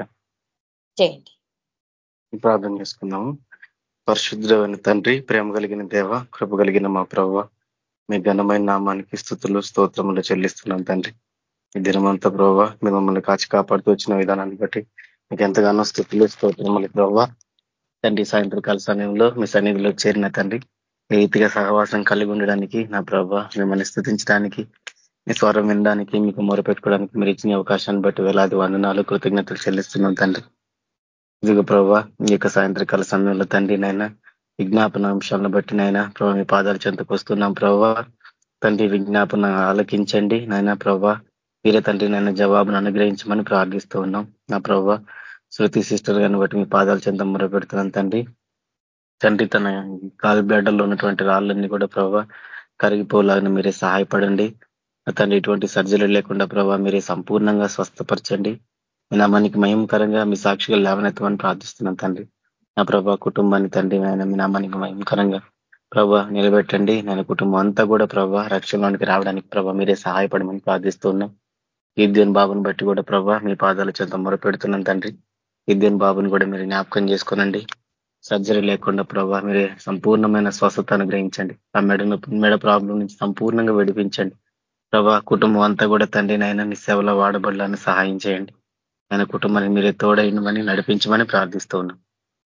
చేయండి. ప్రార్థన చేసుకుందాము పరిశుద్ధమైన తండ్రి ప్రేమ కలిగిన దేవ కృప కలిగిన మా ప్రభు మీ ఘనమైన నామానికి స్థుతులు స్తోత్రములు చెల్లిస్తున్నాం తండ్రి. ఈ దినమంతా ప్రభావ మమ్మల్ని కాచి కాపాడుతూ వచ్చిన విధానాన్ని బట్టి మీకు ఎంతగానో స్థుతులు స్తోత్రములు ప్రభావ తండ్రి సాయంత్రకాల సమయంలో మీ సన్నిధిలో చేరిన తండ్రి రీతిగా సహవాసం కలిగి ఉండడానికి నా ప్రభ మిమ్మల్ని స్థుతించడానికి మీ స్వరం వినడానికి మీకు మొరపెట్టుకోవడానికి మీరు ఇచ్చిన అవకాశాన్ని బట్టి వేలాది వందనాలు కృతజ్ఞతలు చెల్లిస్తున్నాం తండ్రి. ఇదిగో ప్రభావ ఈ యొక్క సాయంత్రకాల సమయంలో తండ్రి నాయన విజ్ఞాపన అంశాలను బట్టి నైనా ప్రభావ మీ పాదాలు చెంతకు వస్తున్నాం ప్రభావ తండ్రి విజ్ఞాపన ఆలకించండి నాయన ప్రభావ మీరే తండ్రి నాయన జవాబును అనుగ్రహించమని ప్రార్థిస్తూ ఉన్నాం. నా ప్రభావ శృతి సిస్టర్ గారిని బట్టి మీ పాదాలు చెంత మొరపెడుతున్నాను తండ్రి. తండ్రి తన కాలు బెడ్డల్లో ఉన్నటువంటి రాళ్ళన్నీ కూడా ప్రభావ కరిగిపోలాగిన మీరే సహాయపడండి. తండ్రి ఇటువంటి సర్జరీలు లేకుండా ప్రభావ మీరే సంపూర్ణంగా స్వస్థపరచండి. మీ నామానికి మయంకరంగా మీ సాక్షిగా లేవనెత్తమని ప్రార్థిస్తున్నాను తండ్రి. నా ప్రభా కుటుంబాన్ని తండ్రి ఆయన మీ నామానికి మయంకరంగా ప్రభా నిలబెట్టండి. నేను కుటుంబం అంతా కూడా ప్రభా రక్షణలోనికి రావడానికి ప్రభా మీరే సహాయపడమని ప్రార్థిస్తున్నాం ఈద్యోన్ బాబుని బట్టి కూడా ప్రభా మీ పాదాల చెంత మొరపెడుతున్నాను తండ్రి. ఈద్యోన్ బాబుని కూడా మీరు జ్ఞాపకం చేసుకోనండి. సర్జరీ లేకుండా ప్రభా మీరే సంపూర్ణమైన స్వస్థత అనుగ్రహించండి. ఆ మెడ మెడ ప్రాబ్లం నుంచి సంపూర్ణంగా విడిపించండి. ప్రభా కుటుంబం అంతా కూడా తండ్రి నాయన నీ సేవలో వాడబడాలని సహాయం చేయండి. ఆయన కుటుంబాన్ని మీరే తోడైనమని నడిపించమని ప్రార్థిస్తూ ఉన్నాం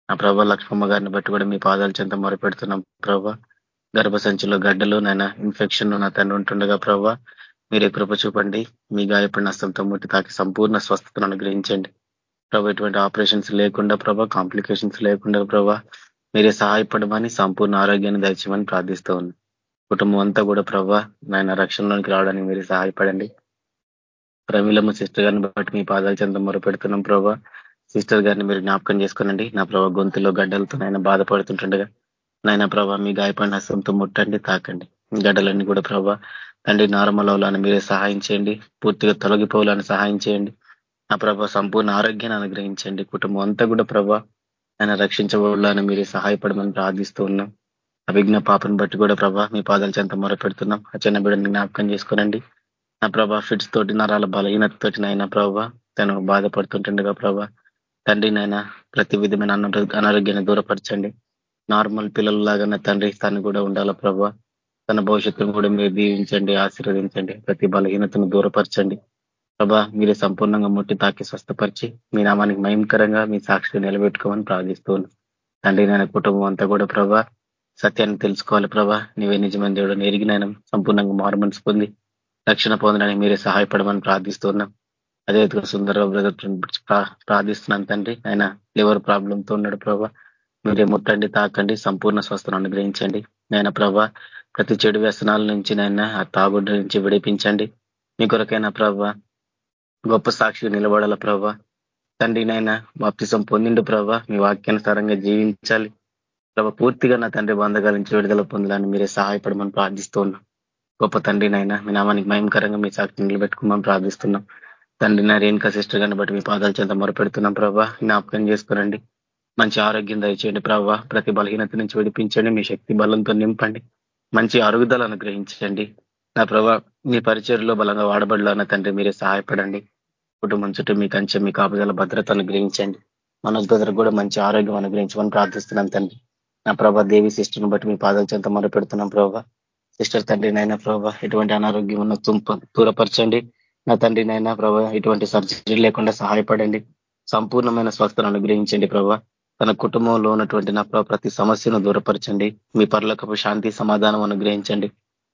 ఆ ప్రభా లక్ష్మమ్మ గారిని బట్టి కూడా మీ పాదాలు చెంత మొరపెడుతున్నాం. ప్రభా గర్భసంచిలో గడ్డలు నాయన ఇన్ఫెక్షన్ నా తండ్రి ఉంటుండగా ప్రభా మీరే కృప చూపండి. మీ గాయపడిన నష్టంతో ముట్టి తాకి సంపూర్ణ స్వస్థతను అనుగ్రహించండి. ప్రభా ఎటువంటి ఆపరేషన్స్ లేకుండా ప్రభా కాంప్లికేషన్స్ లేకుండా ప్రభా మీరే సహాయపడమని సంపూర్ణ ఆరోగ్యాన్ని దయచేయమని ప్రార్థిస్తూ ఉన్నాను కుటుంబం అంతా కూడా ప్రభా నాయన రక్షణలోనికి రావడానికి మీరు సహాయపడండి. ప్రమిలమ్మ సిస్టర్ గారిని బట్టి మీ పాదాల చెంత మొరపెడుతున్నాం ప్రభా. సిస్టర్ గారిని మీరు జ్ఞాపకం చేసుకోనండి. నా ప్రభా గొంతులో గడ్డలతో నాయన బాధపడుతుంటుండగా నాయన ప్రభా మీ గాయపడిన హస్తంతో ముట్టండి తాకండి. గడ్డలన్నీ కూడా ప్రభా తండ్రి నార్మల్ అవ్వాలని మీరే సహాయం చేయండి. పూర్తిగా తొలగిపోవాలని సహాయం చేయండి. నా ప్రభ సంపూర్ణ ఆరోగ్యాన్ని అనుగ్రహించండి. కుటుంబం అంతా కూడా ప్రభా ఆయన రక్షించబడాలని మీరే సహాయపడమని ప్రార్థిస్తూ ఉన్నాం. అభిజ్ఞ పాపను బట్టి కూడా ప్రభా మీ పాదాలు చెంత మొరపెడుతున్నాం ఆ చిన్న బిడ్డని జ్ఞాపకం చేసుకోనండి. నా ప్రభా ఫిట్స్ తోటి నరాల బలహీనతతోటి నాయన ప్రభా తను బాధపడుతుంటుండగా ప్రభా తండ్రి నాయన ప్రతి విధమైన అనారోగ్యాన్ని దూరపరచండి. నార్మల్ పిల్లలలాగానే తండ్రి తను కూడా ఉండాల ప్రభా? తన భవిష్యత్తును కూడా మీరు దీవించండి ఆశీర్వదించండి ప్రతి బలహీనతను దూరపరచండి. ప్రభా మీరే సంపూర్ణంగా ముట్టి తాకి స్వస్థపరిచి మీ నామానికి మయంకరంగా మీ సాక్షిని నిలబెట్టుకోమని ప్రార్థిస్తూ తండ్రి నాయన కుటుంబం అంతా కూడా ప్రభా సత్యాన్ని తెలుసుకోవాలి ప్రభా. నీవే నిజమైన దేవుడు ఎరిగినాయన సంపూర్ణంగా మారు పొంది రక్షణ పొందడానికి మీరే సహాయపడమని ప్రార్థిస్తున్నాం. అదే విధంగా సుందర బ్రదర్ ప్రార్థిస్తున్నాను తండ్రి. ఆయన లివర్ ప్రాబ్లంతో ఉన్నాడు ప్రభా. మీరే ముట్టండి తాకండి సంపూర్ణ స్వస్థను అనుగ్రహించండి. నాయన ప్రభా ప్రతి చెడు వ్యసనాల నుంచి నాయన ఆ తాగుడు నుంచి విడిపించండి. మీ కొరకైనా ప్రభా గొప్ప సాక్షిగా నిలబడాల ప్రభా? తండ్రి నైనా బాప్తిసం పొందిండు ప్రభా. మీ వాక్యానుసారంగా జీవించాలి. ప్రభా పూర్తిగా నా తండ్రి బంధగాల నుంచి విడుదల పొందాలని మీరే సహాయపడమని ప్రార్థిస్తూ ఉన్నాం గొప్ప తండ్రి నైనా మీ నామానికి మయంకరంగా మీ సాక్షి నిలబెట్టుకోమని ప్రార్థిస్తున్నాం. తండ్రి నా రేణుకా సిస్టర్ గారిని బట్టి మీ పాదాలు చెంత మొరపెడుతున్నాం ప్రభా. జ్ఞాపకం చేసుకోనండి. మంచి ఆరోగ్యం దయచేయండి ప్రభా. ప్రతి బలహీనత నుంచి విడిపించండి. మీ శక్తి బలంతో నింపండి. మంచి అరుగుదల అనుగ్రహించండి నా ప్రభా మీ పరిచయలో బలంగా వాడబడలో తండ్రి మీరే సహాయపడండి. కుటుంబం చుట్టూ మీ కంచె మీ కాపుదల భద్రత అనుగ్రహించండి మనోజ్ బ్రదర్ కూడా మంచి ఆరోగ్యం అనుగ్రహించమని ప్రార్థిస్తున్నాం తండ్రి. నా ప్రభా దేవి సిస్టర్ని బట్టి మీ పాదాల చెంత మొదలు పెడుతున్నాం ప్రభా. సిస్టర్ తండ్రి నైనా ప్రభా ఎటువంటి అనారోగ్యం ఉన్న తుంప దూరపరచండి. నా తండ్రి నైనా ప్రభా ఎటువంటి సర్జరీ లేకుండా సహాయపడండి. సంపూర్ణమైన స్వస్థను అనుగ్రహించండి ప్రభా. తన కుటుంబంలో ఉన్నటువంటి నా ప్రతి సమస్యను దూరపరచండి. మీ పర్లకు శాంతి సమాధానం అనుగ్రహించండి.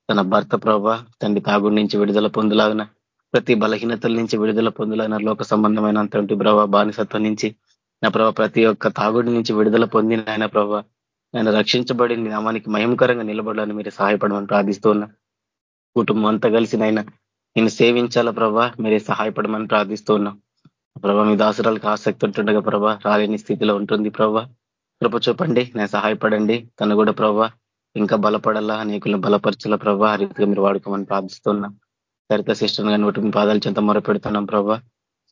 తన భర్త ప్రభా తండ్రి తాగుడి నుంచి విడుదల పొందులాగిన ప్రతి బలహీనతల నుంచి విడుదల పొందులాగిన లోక సంబంధమైన అంతటి ప్రభ బానిసత్వం నుంచి నా ప్రభ ప్రతి ఒక్క తాగుడి నుంచి విడుదల పొందిన ఆయన ప్రభా ఆయన రక్షించబడి నామానికి మయంకరంగా నిలబడాలని మీరు సహాయపడమని ప్రార్థిస్తూ ఉన్నా కుటుంబం అంతా కలిసి నాయన నేను సేవించాలా ప్రభా మీరే సహాయపడమని ప్రార్థిస్తూ ఉన్నాం ప్రభా మీ దాసురాలకు ఆసక్తి ఉంటుండగా ప్రభా రాలేని స్థితిలో ఉంటుంది ప్రభా. కృప చూపండి నేను సహాయపడండి తను కూడా ప్రభా ఇంకా బలపడాలా? అనేకులను బలపరచాల? ప్రభా ఆ రీతిగా మీరు వాడుకోమని ప్రార్థిస్తున్నాం. సరిత సిస్టర్ని కానీ ఒకటి పాదాలు చెంత మొర పెడుతున్నాం ప్రభా.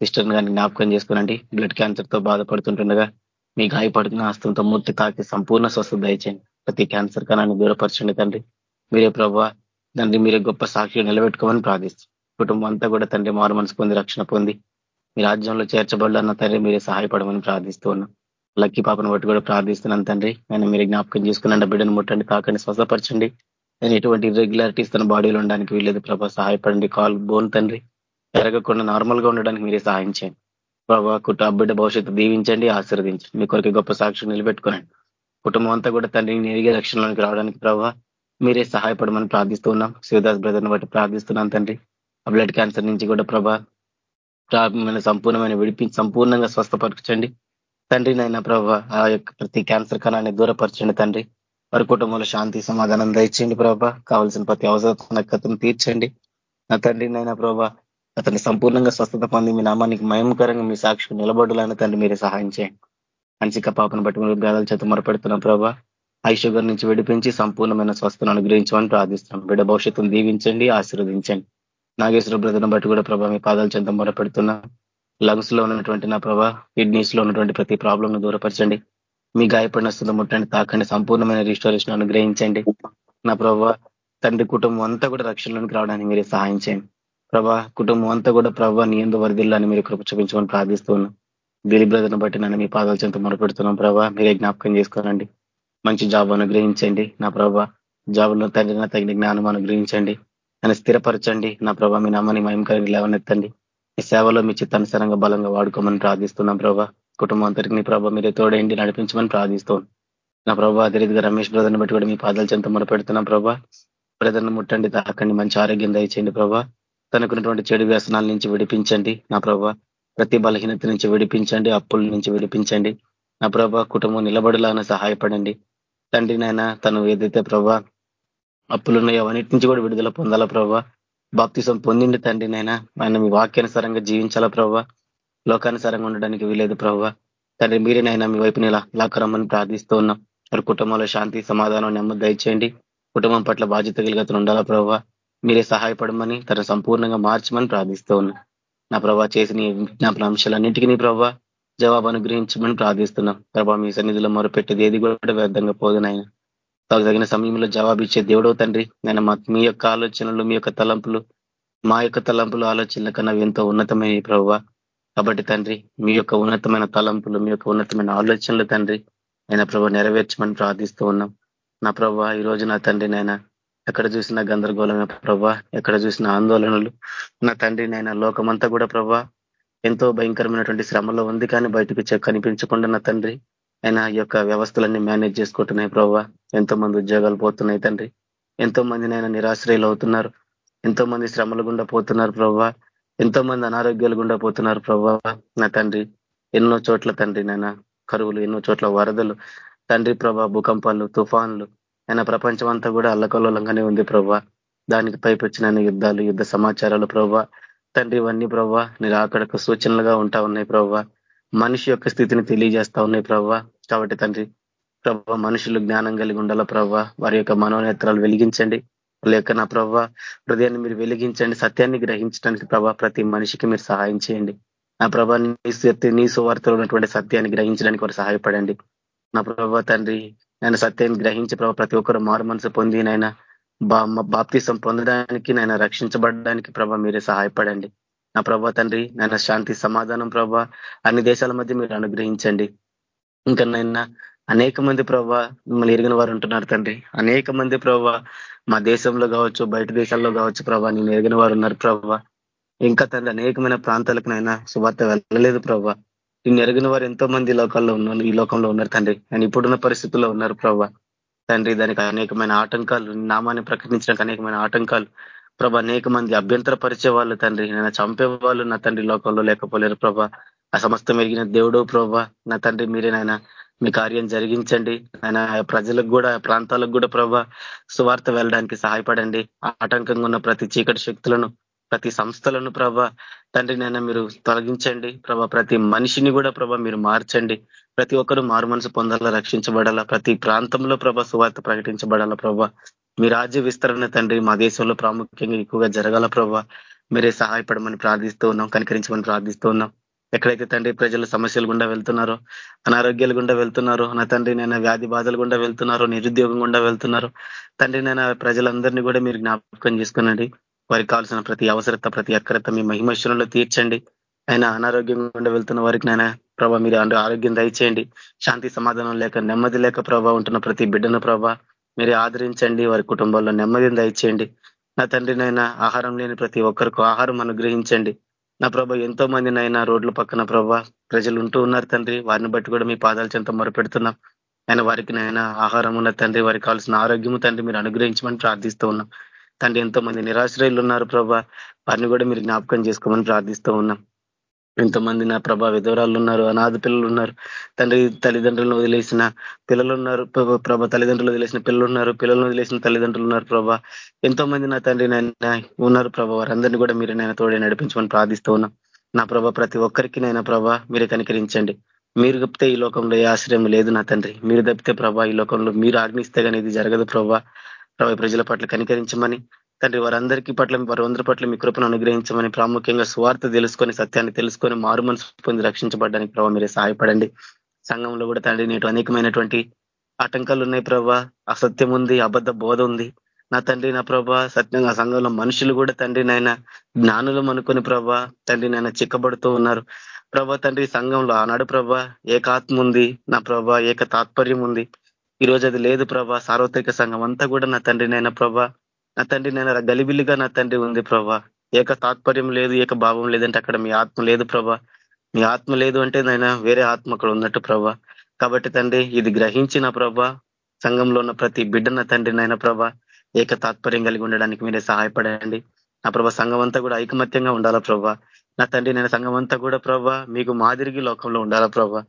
సిస్టర్ని కానీ జ్ఞాపకం చేసుకోనండి. బ్లడ్ క్యాన్సర్తో బాధపడుతుంటుండగా మీ గాయపడుతున్న హస్తంతో మూర్తి తాకి సంపూర్ణ స్వస్థ దయచేయండి. ప్రతి క్యాన్సర్ కణాన్ని దూరపరచండి తండ్రి. మీరే ప్రభా తండ్రి మీరే గొప్ప సాక్షి నిలబెట్టుకోమని ప్రార్థిస్తాం కుటుంబం అంతా కూడా తండ్రి మారు మనసు పొంది రక్షణ పొంది మీ రాజ్యంలో చేర్చబడాలన్న తండ్రి మీరే సహాయపడమని ప్రార్థిస్తూ ఉన్నాం లక్కీ పాపను బట్టి కూడా ప్రార్థిస్తున్నాను తండ్రి. నేను మీరు జ్ఞాపకం చేసుకున్నాను బిడ్డను ముట్టండి తాకండి స్వస్థపరచండి. నేను ఎటువంటి ఇర్రెగ్యులారిటీస్ తన బాడీలో ఉండడానికి వీలేదు ప్రభా సహాయపడండి. కాల్ బోన్ తండ్రి. పెరగకుండా నార్మల్గా ఉండడానికి మీరే సహాయం చేయండి. ప్రభా కుటుంబ బిడ్డ భవిష్యత్తు దీవించండి ఆశీర్వదించండి. మీ కొరకు గొప్ప సాక్షి నిలబెట్టుకోనండి. కుటుంబం అంతా కూడా తండ్రి నేరుగా రక్షణలోనికి రావడానికి ప్రభావ మీరే సహాయపడమని ప్రార్థిస్తూ ఉన్నాం. శివదాస్ బ్రదర్ని బట్టి ప్రార్థిస్తున్నాను తండ్రి. ఆ బ్లడ్ క్యాన్సర్ నుంచి కూడా ప్రభా సంపూర్ణమైన విడిపించి సంపూర్ణంగా స్వస్థపరచండి. తండ్రి నైనా ప్రభా ఆ యొక్క ప్రతి క్యాన్సర్ కణాన్ని దూరపరచండి తండ్రి. వారి కుటుంబంలో శాంతి సమాధానం దయచేయండి ప్రభా. కావాల్సిన ప్రతి అవసరం తీర్చండి. నా తండ్రి నైనా ప్రభా అతన్ని సంపూర్ణంగా స్వస్థత పొంది మీ నామానికి మయంకరంగా మీ సాక్షి నిలబడులని తండ్రి మీరు సహాయం చేయండి. అంచిక పాపను బట్టి మీరు గాదాల చేత మొరపెడుతున్న ప్రభా. ఐషుగర్ నుంచి విడిపించి సంపూర్ణమైన స్వస్థను అనుగ్రహించమని ప్రార్థిస్తున్నాం. బిడ్డ భవిష్యత్తును దీవించండి ఆశీర్వదించండి. నాగేశ్వర బ్రతను బట్టి కూడా ప్రభా మీ పాదాల చెంత మొరపెడుతున్నాం. లంగ్స్లో ఉన్నటువంటి నా ప్రభా కిడ్నీస్లో ఉన్నటువంటి ప్రతి ప్రాబ్లం దూరపరచండి. మీ గాయపడిన స్థితి ముట్టండి తాకండి సంపూర్ణమైన రిస్టోరేషన్ అనుగ్రహించండి. నా ప్రభా తండ్రి కుటుంబం అంతా కూడా రక్షణలోనికి రావడానికి మీరే సహాయం చేయండి. ప్రభా కుటుంబం అంతా కూడా ప్రభా నీ ఎందు వరదిల్లని మీరు కృప చూపించమని ప్రార్థిస్తున్నాం. బిలి బ్రదర్ని బట్టి నన్ను మీ పాదాల చెంత మొరపెడుతున్నాం ప్రభా మీరే జ్ఞాపకం చేసుకోనండి. మంచి జాబ్ అనుగ్రహించండి. నా ప్రభా జాబ్లో తండ్రి తగిన జ్ఞానం అనుగ్రహించండి. నన్ను స్థిరపరచండి. నా ప్రభా మీ నామాన్ని మయంకరంగా లేవనెత్తండి ఈ సేవలో మీ చిత్తానుసరంగా బలంగా వాడుకోమని ప్రార్థిస్తున్నాం ప్రభా. కుటుంబం అంతరికి నీ ప్రభావ మీరే తోడేంటి నడిపించమని ప్రార్థిస్తాం నా ప్రభావ అదే రీతిగా రమేష్ బ్రదర్ని బట్టి కూడా మీ పాదాలు చెంత మొర పెడుతున్నాం ప్రభా. బ్రదర్ని ముట్టండి తాకండి మంచి ఆరోగ్యం దయచేయండి ప్రభా. తనకున్నటువంటి చెడు వ్యసనాల నుంచి విడిపించండి నా ప్రభా. ప్రతి బలహీనత నుంచి విడిపించండి అప్పుల నుంచి విడిపించండి. నా ప్రభా కుటుంబం నిలబడలాన సహాయపడండి. తండ్రి నాయన తను ఏదైతే ప్రభా అప్పులున్నాయో అవన్నిటి నుంచి కూడా విడుదల పొందాలా ప్రభా. బాప్తిసం పొందిండు తండ్రి నైనా ఆయన మీ వాక్యానుసారంగా జీవించాలా ప్రభావ లోకానుసారంగా ఉండడానికి వీలేదు ప్రభావ తండ్రి మీరేనైనా మీ వైపు నెల. లాకరమ్మని ప్రార్థిస్తూ ఉన్నాం. కుటుంబంలో శాంతి సమాధానం నెమ్మది దయచేయండి. కుటుంబం పట్ల బాధ్యత కలిగతను ఉండాలా ప్రభావ మీరే సహాయపడమని తన సంపూర్ణంగా మార్చమని ప్రార్థిస్తూ ఉన్నాం. నా ప్రభా చేసిన విజ్ఞాపన అంశాలన్నింటికీ నీ ప్రభావ జవాబు అనుగ్రహించమని ప్రార్థిస్తున్నాం. ప్రభా మీ సన్నిధిలో మొరపెట్టేది ఏది కూడా వ్యర్థంగా పోదునైనా తగిన సమయంలో జవాబు ఇచ్చే దేవుడవు తండ్రి నేను మీ యొక్క ఆలోచనలు మీ యొక్క తలంపులు మా యొక్క తలంపులు ఆలోచనల కన్నా ఎంతో ఉన్నతమైన ప్రభావ. కాబట్టి తండ్రి మీ యొక్క ఉన్నతమైన తలంపులు మీ యొక్క ఉన్నతమైన ఆలోచనలు తండ్రి ఆయన ప్రభావ నెరవేర్చమని ప్రార్థిస్తూ ఉన్నాం. నా ప్రభా ఈ రోజు నా తండ్రి నైనా ఎక్కడ చూసిన గందరగోళమైన ప్రభా ఎక్కడ చూసిన ఆందోళనలు నా తండ్రి నైనా లోకమంతా కూడా ప్రభా ఎంతో భయంకరమైనటువంటి శ్రమలో ఉంది కానీ బయటకు కనిపించకుండా నా తండ్రి ఆయన ఈ యొక్క వ్యవస్థలన్నీ మేనేజ్ చేసుకుంటున్నాయి ప్రభావ ఎంతో మంది ఉద్యోగాలు పోతున్నాయి తండ్రి. ఎంతో మంది నేను నిరాశ్రయులు అవుతున్నారు. ఎంతో మంది శ్రమలు గుండా పోతున్నారు ప్రభావ ఎంతో మంది అనారోగ్యాలు గుండా పోతున్నారు ప్రభావ నా తండ్రి ఎన్నో చోట్ల తండ్రి నాయన కరువులు ఎన్నో చోట్ల వరదలు. తండ్రి ప్రభా భూకంపాలు తుఫాన్లు. ఆయన ప్రపంచం అంతా కూడా అల్లకల్లోలంగానే ఉంది ప్రభా దానికి పైపొచ్చిన యుద్ధాలు యుద్ధ సమాచారాలు ప్రభా తండ్రి ఇవన్నీ ప్రభా మీరు అక్కడకు సూచనలుగా ఉంటా ఉన్నాయి ప్రభా మనిషి యొక్క స్థితిని తెలియజేస్తా ఉన్నాయి ప్రవ్వ. కాబట్టి తండ్రి ప్రభావ మనుషులు జ్ఞానం కలిగి ఉండాల ప్రవ్వ? వారి యొక్క మనోనేత్రాలు వెలిగించండి. లేక నా ప్రవ్వ హృదయాన్ని మీరు వెలిగించండి. సత్యాన్ని గ్రహించడానికి ప్రభా ప్రతి మనిషికి మీరు సహాయం చేయండి. నా ప్రభా నీ నీ సువార్తలో ఉన్నటువంటి సత్యాన్ని గ్రహించడానికి వారు సహాయపడండి. నా ప్రభా తండ్రి నేను సత్యాన్ని గ్రహించి ప్రభావ ప్రతి ఒక్కరు మారు మనసు పొంది నైనా బాప్తీసం పొందడానికి నేను రక్షించబడడానికి ప్రభా మీరే సహాయపడండి. నా ప్రభా తండ్రి నాయన శాంతి సమాధానం ప్రభా. అన్ని దేశాల మధ్య మీరు అనుగ్రహించండి. ఇంకా నైనా అనేక మంది ప్రభా మిమ్మల్ని ఎరిగిన వారు ఉంటున్నారు తండ్రి. అనేక మంది ప్రభా మా దేశంలో కావచ్చు బయట దేశాల్లో కావచ్చు ప్రభా నేను ఎరిగిన వారు ఉన్నారు ప్రభా. ఇంకా తండ్రి అనేకమైన ప్రాంతాలకు నైనా శుభార్త వెళ్ళలేదు ప్రభా. నేను ఎరిగిన వారు ఎంతో మంది లోకాల్లో ఉన్నారు ఈ లోకంలో ఉన్నారు తండ్రి. ఆయన ఇప్పుడున్న పరిస్థితుల్లో ఉన్నారు ప్రభా. తండ్రి దానికి అనేకమైన ఆటంకాలు నామాన్ని ప్రకటించడానికి అనేకమైన ఆటంకాలు ప్రభ అనేక మంది అభ్యంతర పరిచే వాళ్ళు తండ్రి. నేను చంపే వాళ్ళు నా తండ్రి లోకంలో లేకపోలేరు ప్రభా. ఆ సమస్తం ఎరిగిన దేవుడు ప్రభా నా తండ్రి మీరే నాయన. మీ కార్యం జరిగించండి. ఆయన ప్రజలకు కూడా ప్రాంతాలకు కూడా ప్రభా సువార్త వెళ్ళడానికి సహాయపడండి. ఆటంకంగా ఉన్న ప్రతి చీకటి శక్తులను ప్రతి సంస్థలను ప్రభా తండ్రి నైనా మీరు తొలగించండి. ప్రభా ప్రతి మనిషిని కూడా ప్రభా మీరు మార్చండి. ప్రతి ఒక్కరు మారు మనసు పొందాలా రక్షించబడాలా. ప్రతి ప్రాంతంలో ప్రభ సువార్త ప్రకటించబడాలా ప్రభా. మీ రాజ్య విస్తరణ తండ్రి మా దేశంలో ప్రాముఖ్యంగా ఎక్కువగా జరగాల ప్రభావ మీరే సహాయపడమని ప్రార్థిస్తూ ఉన్నాం కనికరించమని ప్రార్థిస్తూ ఉన్నాం. ఎక్కడైతే తండ్రి ప్రజలు సమస్యలు గుండా వెళ్తున్నారో అనారోగ్యాలు గుండా వెళ్తున్నారో నా తండ్రి నేను వ్యాధి బాధలు గుండా వెళ్తున్నారో నిరుద్యోగం గుండా వెళ్తున్నారో తండ్రి నేను ప్రజలందరినీ కూడా మీరు జ్ఞాపకం చేసుకునండి. వారికి కావాల్సిన ప్రతి అవసరత ప్రతి అక్కరత మీ మహిమశ్వరంలో తీర్చండి. ఆయన అనారోగ్యం గుండా వెళ్తున్న వారికి నాయన ప్రభా మీరు ఆరోగ్యం దయచేయండి. శాంతి సమాధానం లేక నెమ్మది లేక ప్రభావ ఉంటున్న ప్రతి బిడ్డను ప్రభా. మీరు ఆదరించండి వారి కుటుంబాల్లో నెమ్మదిని దయచేయండి. నా తండ్రినైనా ఆహారం లేని ప్రతి ఒక్కరికి ఆహారం అనుగ్రహించండి. నా ప్రభ ఎంతో మందినైనా రోడ్ల పక్కన ప్రభ ప్రజలు ఉంటూ ఉన్నారు తండ్రి. వారిని బట్టి కూడా మీ పాదాల చెంత మొరపెడుతున్నాం. ఆయన వారికి నైనా ఆహారం ఉన్న తండ్రి వారికి కావాల్సిన ఆరోగ్యము తండ్రి మీరు అనుగ్రహించమని ప్రార్థిస్తూ ఉన్నాం. తండ్రి ఎంతో మంది నిరాశ్రయులు ఉన్నారు ప్రభా. వారిని కూడా మీరు జ్ఞాపకం చేసుకోమని ప్రార్థిస్తూ ఉన్నాం. ఎంతమంది నా ప్రభా విధవరాలు ఉన్నారు అనాథ పిల్లలు ఉన్నారు. తండ్రి తల్లిదండ్రులను వదిలేసిన పిల్లలు ఉన్నారు. ప్రభ తల్లిదండ్రులు వదిలేసిన పిల్లలు ఉన్నారు. పిల్లలను వదిలేసిన తల్లిదండ్రులు ఉన్నారు ప్రభా. ఎంతో మంది నా తండ్రి నాయన ఉన్నారు ప్రభా. వారందరినీ కూడా మీరు నేను తోడే నడిపించమని ప్రార్థిస్తూ ఉన్నాం. నా ప్రభా ప్రతి ఒక్కరికి నైనా ప్రభా మీరే కనికరించండి. మీరు తప్పితే ఈ లోకంలో ఏ ఆశ్రయం లేదు నా తండ్రి. మీరు తప్పితే ప్రభా ఈ లోకంలో మీరు ఆజ్ఞిస్తే కానీ ఇది జరగదు ప్రభా. ప్రభా ప్రజల పట్ల కనికరించమని తండ్రి వారందరికీ పట్ల వారందరి పట్ల మీ కృపను అనుగ్రహించమని ప్రాముఖ్యంగా స్వార్థ తెలుసుకొని సత్యాన్ని తెలుసుకొని మారు మనసు పొంది రక్షించబడడానికి ప్రభావ మీరే సహాయపడండి. సంఘంలో కూడా తండ్రి నేటి అనేకమైనటువంటి ఆటంకాలు ఉన్నాయి ప్రభా. అసత్యం ఉంది అబద్ధ బోధ ఉంది. నా తండ్రి నా ప్రభా సత్యంగా సంఘంలో మనుషులు కూడా తండ్రి నాయన జ్ఞానులు అనుకుని ప్రభా తండ్రి నాయన చిక్కబడుతూ ఉన్నారు. ప్రభా తండ్రి సంఘంలో ఆనాడు ప్రభా ఏకాత్మ ఉంది. నా ప్రభా ఏక తాత్పర్యం ఉంది. ఈ రోజు అది లేదు ప్రభా. సార్వత్రిక సంఘం అంతా కూడా నా తండ్రి నాయన ప్రభా నా తండ్రి నేను గలిబిల్లిగా నా తండ్రి ఉంది ప్రభా. ఏక తాత్పర్యం లేదు ఏక భావం లేదంటే అక్కడ మీ ఆత్మ లేదు ప్రభా. మీ ఆత్మ లేదు అంటే నాయన వేరే ఆత్మ అక్కడ ఉన్నట్టు ప్రభా. కాబట్టి తండ్రి ఇది గ్రహించిన ప్రభా. సంఘంలో ఉన్న ప్రతి బిడ్డన తండ్రి నాయన ప్రభా. ఏక తాత్పర్యం కలిగి ఉండడానికి మీరే సహాయపడండి. నా ప్రభా సంఘం అంతా కూడా ఐకమత్యంగా ఉండాలా ప్రభా? నా తండ్రి నేను సంఘం అంతా కూడా ప్రభా మీకు మాదిరిగి లోకంలో ఉండాలా ప్రభా?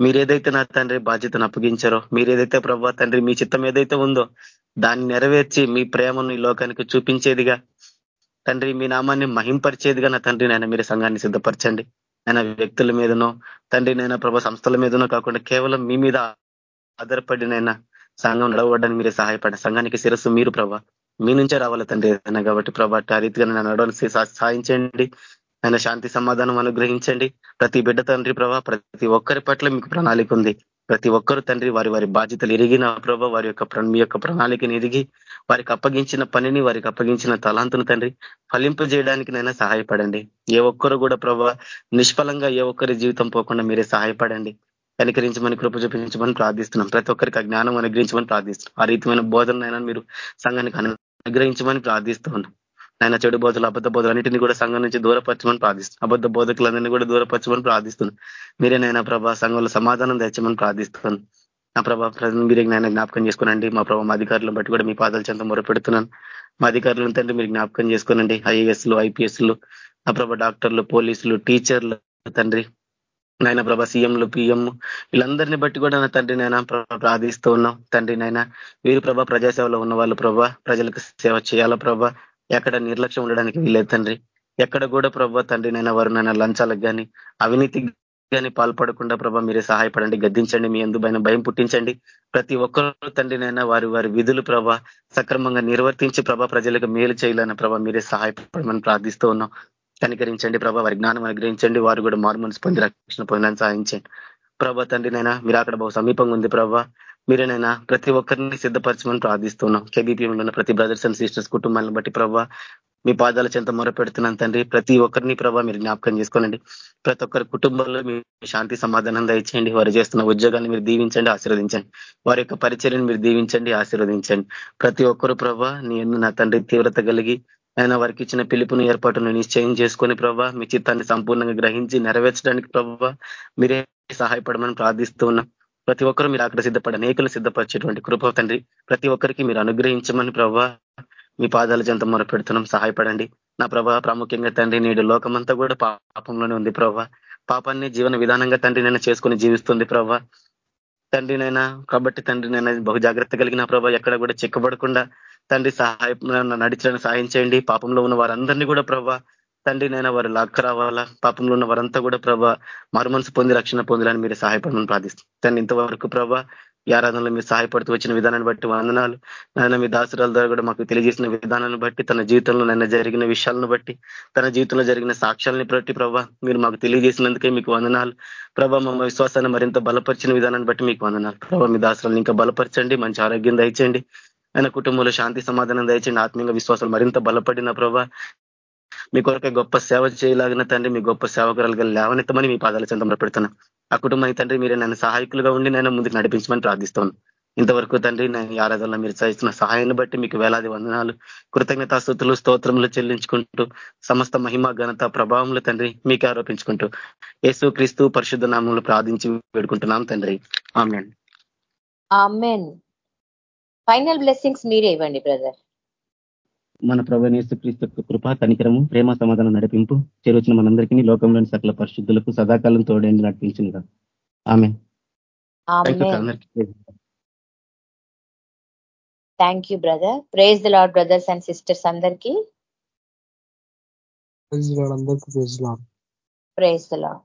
మీరేదైతే నా తండ్రి బాధ్యతను అప్పగించారో మీరేదైతే ప్రభా తండ్రి మీ చిత్తం ఏదైతే ఉందో దాన్ని నెరవేర్చి మీ ప్రేమను ఈ లోకానికి చూపించేదిగా తండ్రి మీ నామాన్ని మహింపరిచేదిగా నా తండ్రి నాయన మీరు సంఘాన్ని సిద్ధపరచండి. ఆయన వ్యక్తుల మీదనో తండ్రి నైనా ప్రభా సంస్థల మీదనో కాకుండా కేవలం మీ మీద ఆధారపడినైనా సంఘం నడవడానికి మీరే సహాయపడండి. సంఘానికి శిరస్సు మీరు ప్రభా. మీ నుంచే రావాలి తండ్రి ఏదైనా కాబట్టి ప్రభా ఆ రీతిగా నడవడానికి సాధించండి ఆయన శాంతి సమాధానం అనుగ్రహించండి. ప్రతి బిడ్డ తండ్రి ప్రభా ప్రతి ఒక్కరి పట్ల మీకు ప్రణాళిక ఉంది. ప్రతి ఒక్కరు తండ్రి వారి వారి బాధ్యతలు ఎరిగిన ప్రభా వారి యొక్క మీ యొక్క ప్రణాళికని ఎరిగి వారికి అప్పగించిన పనిని వారికి అప్పగించిన తలాంతును తండ్రి ఫలింపజేయడానికి సహాయపడండి. ఏ ఒక్కరు కూడా ప్రభావ నిష్ఫలంగా ఏ ఒక్కరి జీవితం పోకుండా మీరే సహాయపడండి. కనికరించమని కృప చూపించమని ప్రార్థిస్తున్నాం. ప్రతి ఒక్కరికి జ్ఞానం అనుగ్రహించమని ప్రార్థిస్తున్నాం. ఆ రీతిమైన బోధనైనా మీరు సంఘానికి అనుగ్రహించమని ప్రార్థిస్తూ ఉన్నాం. ఆయన చెడు బోధలు అబద్ధ బోధలు అన్నింటినీ కూడా సంఘం నుంచి దూరపరచమని ప్రార్థిస్తున్నాం అబద్ధ బోధకులందరినీ కూడా దూరపరచమని ప్రార్థిస్తున్నాం మీరే నైనా ప్రభా సంఘంలో సమాధానం తెచ్చమని ప్రార్థిస్తున్నాను. నా ప్రభా మీరే నాయన జ్ఞాపకం చేసుకోనండి. మా ప్రభావ అధికారులను బట్టి కూడా మీ పాదాలు చెంత మొరపెడుతున్నాను. మా అధికారులు తండ్రి మీరు జ్ఞాపకం చేసుకోనండి. ఐఏఎస్లు ఐపీఎస్లు నా ప్రభా డాక్టర్లు పోలీసులు టీచర్లు తండ్రి. నాయన ప్రభా సీఎంలు పిఎం వీళ్ళందరినీ బట్టి కూడా నా తండ్రి నాయన ప్రార్థిస్తూ ఉన్నాం. తండ్రి నాయన వీరు ప్రభా ప్రజాసేవలో ఉన్న వాళ్ళు ప్రభా ప్రజలకు సేవ చేయాలా ప్రభా? ఎక్కడ నిర్లక్ష్యం ఉండడానికి వీలేదు తండ్రి. ఎక్కడ కూడా ప్రభా తండ్రి నైనా వారు నైనా లంచాలకు కానీ అవినీతి కానీ పాల్పడకుండా ప్రభా మీరే సహాయపడండి గద్దించండి మీ ఎందు భయం పుట్టించండి. ప్రతి ఒక్కరు తండ్రినైనా వారి వారి విధులు ప్రభా సక్రమంగా నిర్వర్తించి ప్రభా ప్రజలకు మేలు చేయాలన్న ప్రభా మీరే సహాయపడమని ప్రార్థిస్తూ ఉన్నాం. కనికరించండి ప్రభా వారి జ్ఞానం అనుగ్రహించండి వారు కూడా మారుమనసు పొంది రక్షణ పొందని సాధించండి. ప్రభా తండ్రినైనా మీరు అక్కడ బహు సమీపంగా ఉంది ప్రభా. మీరేనైనా ప్రతి ఒక్కరిని సిద్ధపరచమని ప్రార్థిస్తున్నాం. కేబీపీఎంలో ఉన్న ప్రతి బ్రదర్స్ అండ్ సిస్టర్స్ కుటుంబాలను బట్టి ప్రభావ మీ పాదాల చెంత మొరపెడుతున్నాను తండ్రి. ప్రతి ఒక్కరిని ప్రభావ మీరు జ్ఞాపకం చేసుకోనండి. ప్రతి ఒక్కరి కుటుంబంలో మీ శాంతి సమాధానం దయచేయండి. వారు చేస్తున్న ఉద్యోగాన్ని మీరు దీవించండి ఆశీర్వదించండి. వారి యొక్క పరిచర్యను మీరు దీవించండి ఆశీర్వదించండి. ప్రతి ఒక్కరు ప్రభా నీ నా తండ్రి తీవ్రత కలిగి ఆయన వారికి ఇచ్చిన పిలుపును ఏర్పాటును నిశ్చయం చేసుకొని ప్రభా మీ చిత్తాన్ని సంపూర్ణంగా గ్రహించి నెరవేర్చడానికి ప్రభావ మీరే సహాయపడమని ప్రార్థిస్తూ ఉన్నాం. ప్రతి ఒక్కరు మీరు అక్కడ సిద్ధపడ అనేకలు సిద్ధపరిచేటువంటి కృప తండ్రి. ప్రతి ఒక్కరికి మీరు అనుగ్రహించమని ప్రభా మీ పాదాల జంత మొరపెడుతున్నాం సహాయపడండి. నా ప్రభా ప్రాముఖ్యంగా తండ్రి నేడు లోకమంతా కూడా పాపంలోనే ఉంది ప్రభా. పాపాన్ని జీవన విధానంగా తండ్రి నైనా చేసుకుని జీవిస్తుంది ప్రభా. తండ్రినైనా కాబట్టి తండ్రినైనా బహు జాగ్రత్త కలిగిన ప్రభా ఎక్కడ కూడా చిక్కబడకుండా తండ్రి సహాయం నడిచడానికి సహాయం చేయండి. పాపంలో ఉన్న వారందరినీ కూడా ప్రభా తండ్రి నైనా వారు లాక్క రావాలా? పాపంలో ఉన్న వారంతా కూడా ప్రభా మరుమనసు పొంది రక్షణ పొందాలని మీరు సహాయపడమని ప్రార్థిస్తాం తండ్రి ఇంతవరకు ప్రభా ఈ ఆరాధనలో మీరు సహాయపడుతూ వచ్చిన విధానాన్ని బట్టి వందనాలు. నాయన మీ దాసురాల ద్వారా కూడా మాకు తెలియజేసిన విధానాన్ని బట్టి తన జీవితంలో నన్న జరిగిన విషయాలను బట్టి తన జీవితంలో జరిగిన సాక్ష్యాలని బట్టి ప్రభా మీరు మాకు తెలియజేసినందుకే మీకు వందనాలు. ప్రభా మా విశ్వాసాన్ని మరింత బలపరిచిన విధానాన్ని బట్టి మీకు వందనాలు. ప్రభా మీ దాసురాలను ఇంకా బలపరచండి మంచి ఆరోగ్యం దయచేయండి. ఆయన కుటుంబంలో శాంతి సమాధానం దయచండి ఆత్మీయంగా విశ్వాసాలు మరింత బలపడిన ప్రభా మీ కొరకు గొప్ప సేవ చేయలాగిన తండ్రి మీ గొప్ప సేవకురాలుగా లేవనెత్తమని మీ పాదాల చెందంలో పెడుతున్నా ఆ కుటుంబానికి తండ్రి మీరే నన్ను సహాయకులుగా ఉండి నేను ముందుకు నడిపించమని ప్రార్థిస్తాను ఇంతవరకు తండ్రి నేను ఆరాధనలో మీరు చేస్తున్న సహాయాన్ని బట్టి మీకు వేలాది వందనాలు కృతజ్ఞతాస్థుతులు స్తోత్రములు చెల్లించుకుంటూ సమస్త మహిమ ఘనత ప్రభావములు తండ్రి మీకు ఆరోపించుకుంటూ యేసు క్రీస్తు పరిశుద్ధ నామములు ప్రార్థించి వేడుకుంటున్నాం తండ్రి. ఆమెన్. ఫైనల్ బ్లెస్సింగ్స్ మీరే ఇవ్వండి బ్రదర్. మన ప్రవణేశ్వ క్రీస్తు కృప కనికరము ప్రేమ సమాధానం నడిపింపు చేరొచ్చిన మనందరికీ లోకంలోని సకల పరిశుద్ధులకు సదాకాలం తోడైంది నడిపించింది ఆమె thank you brother praise. The Lord brothers and sisters అందరికీ. Praise the Lord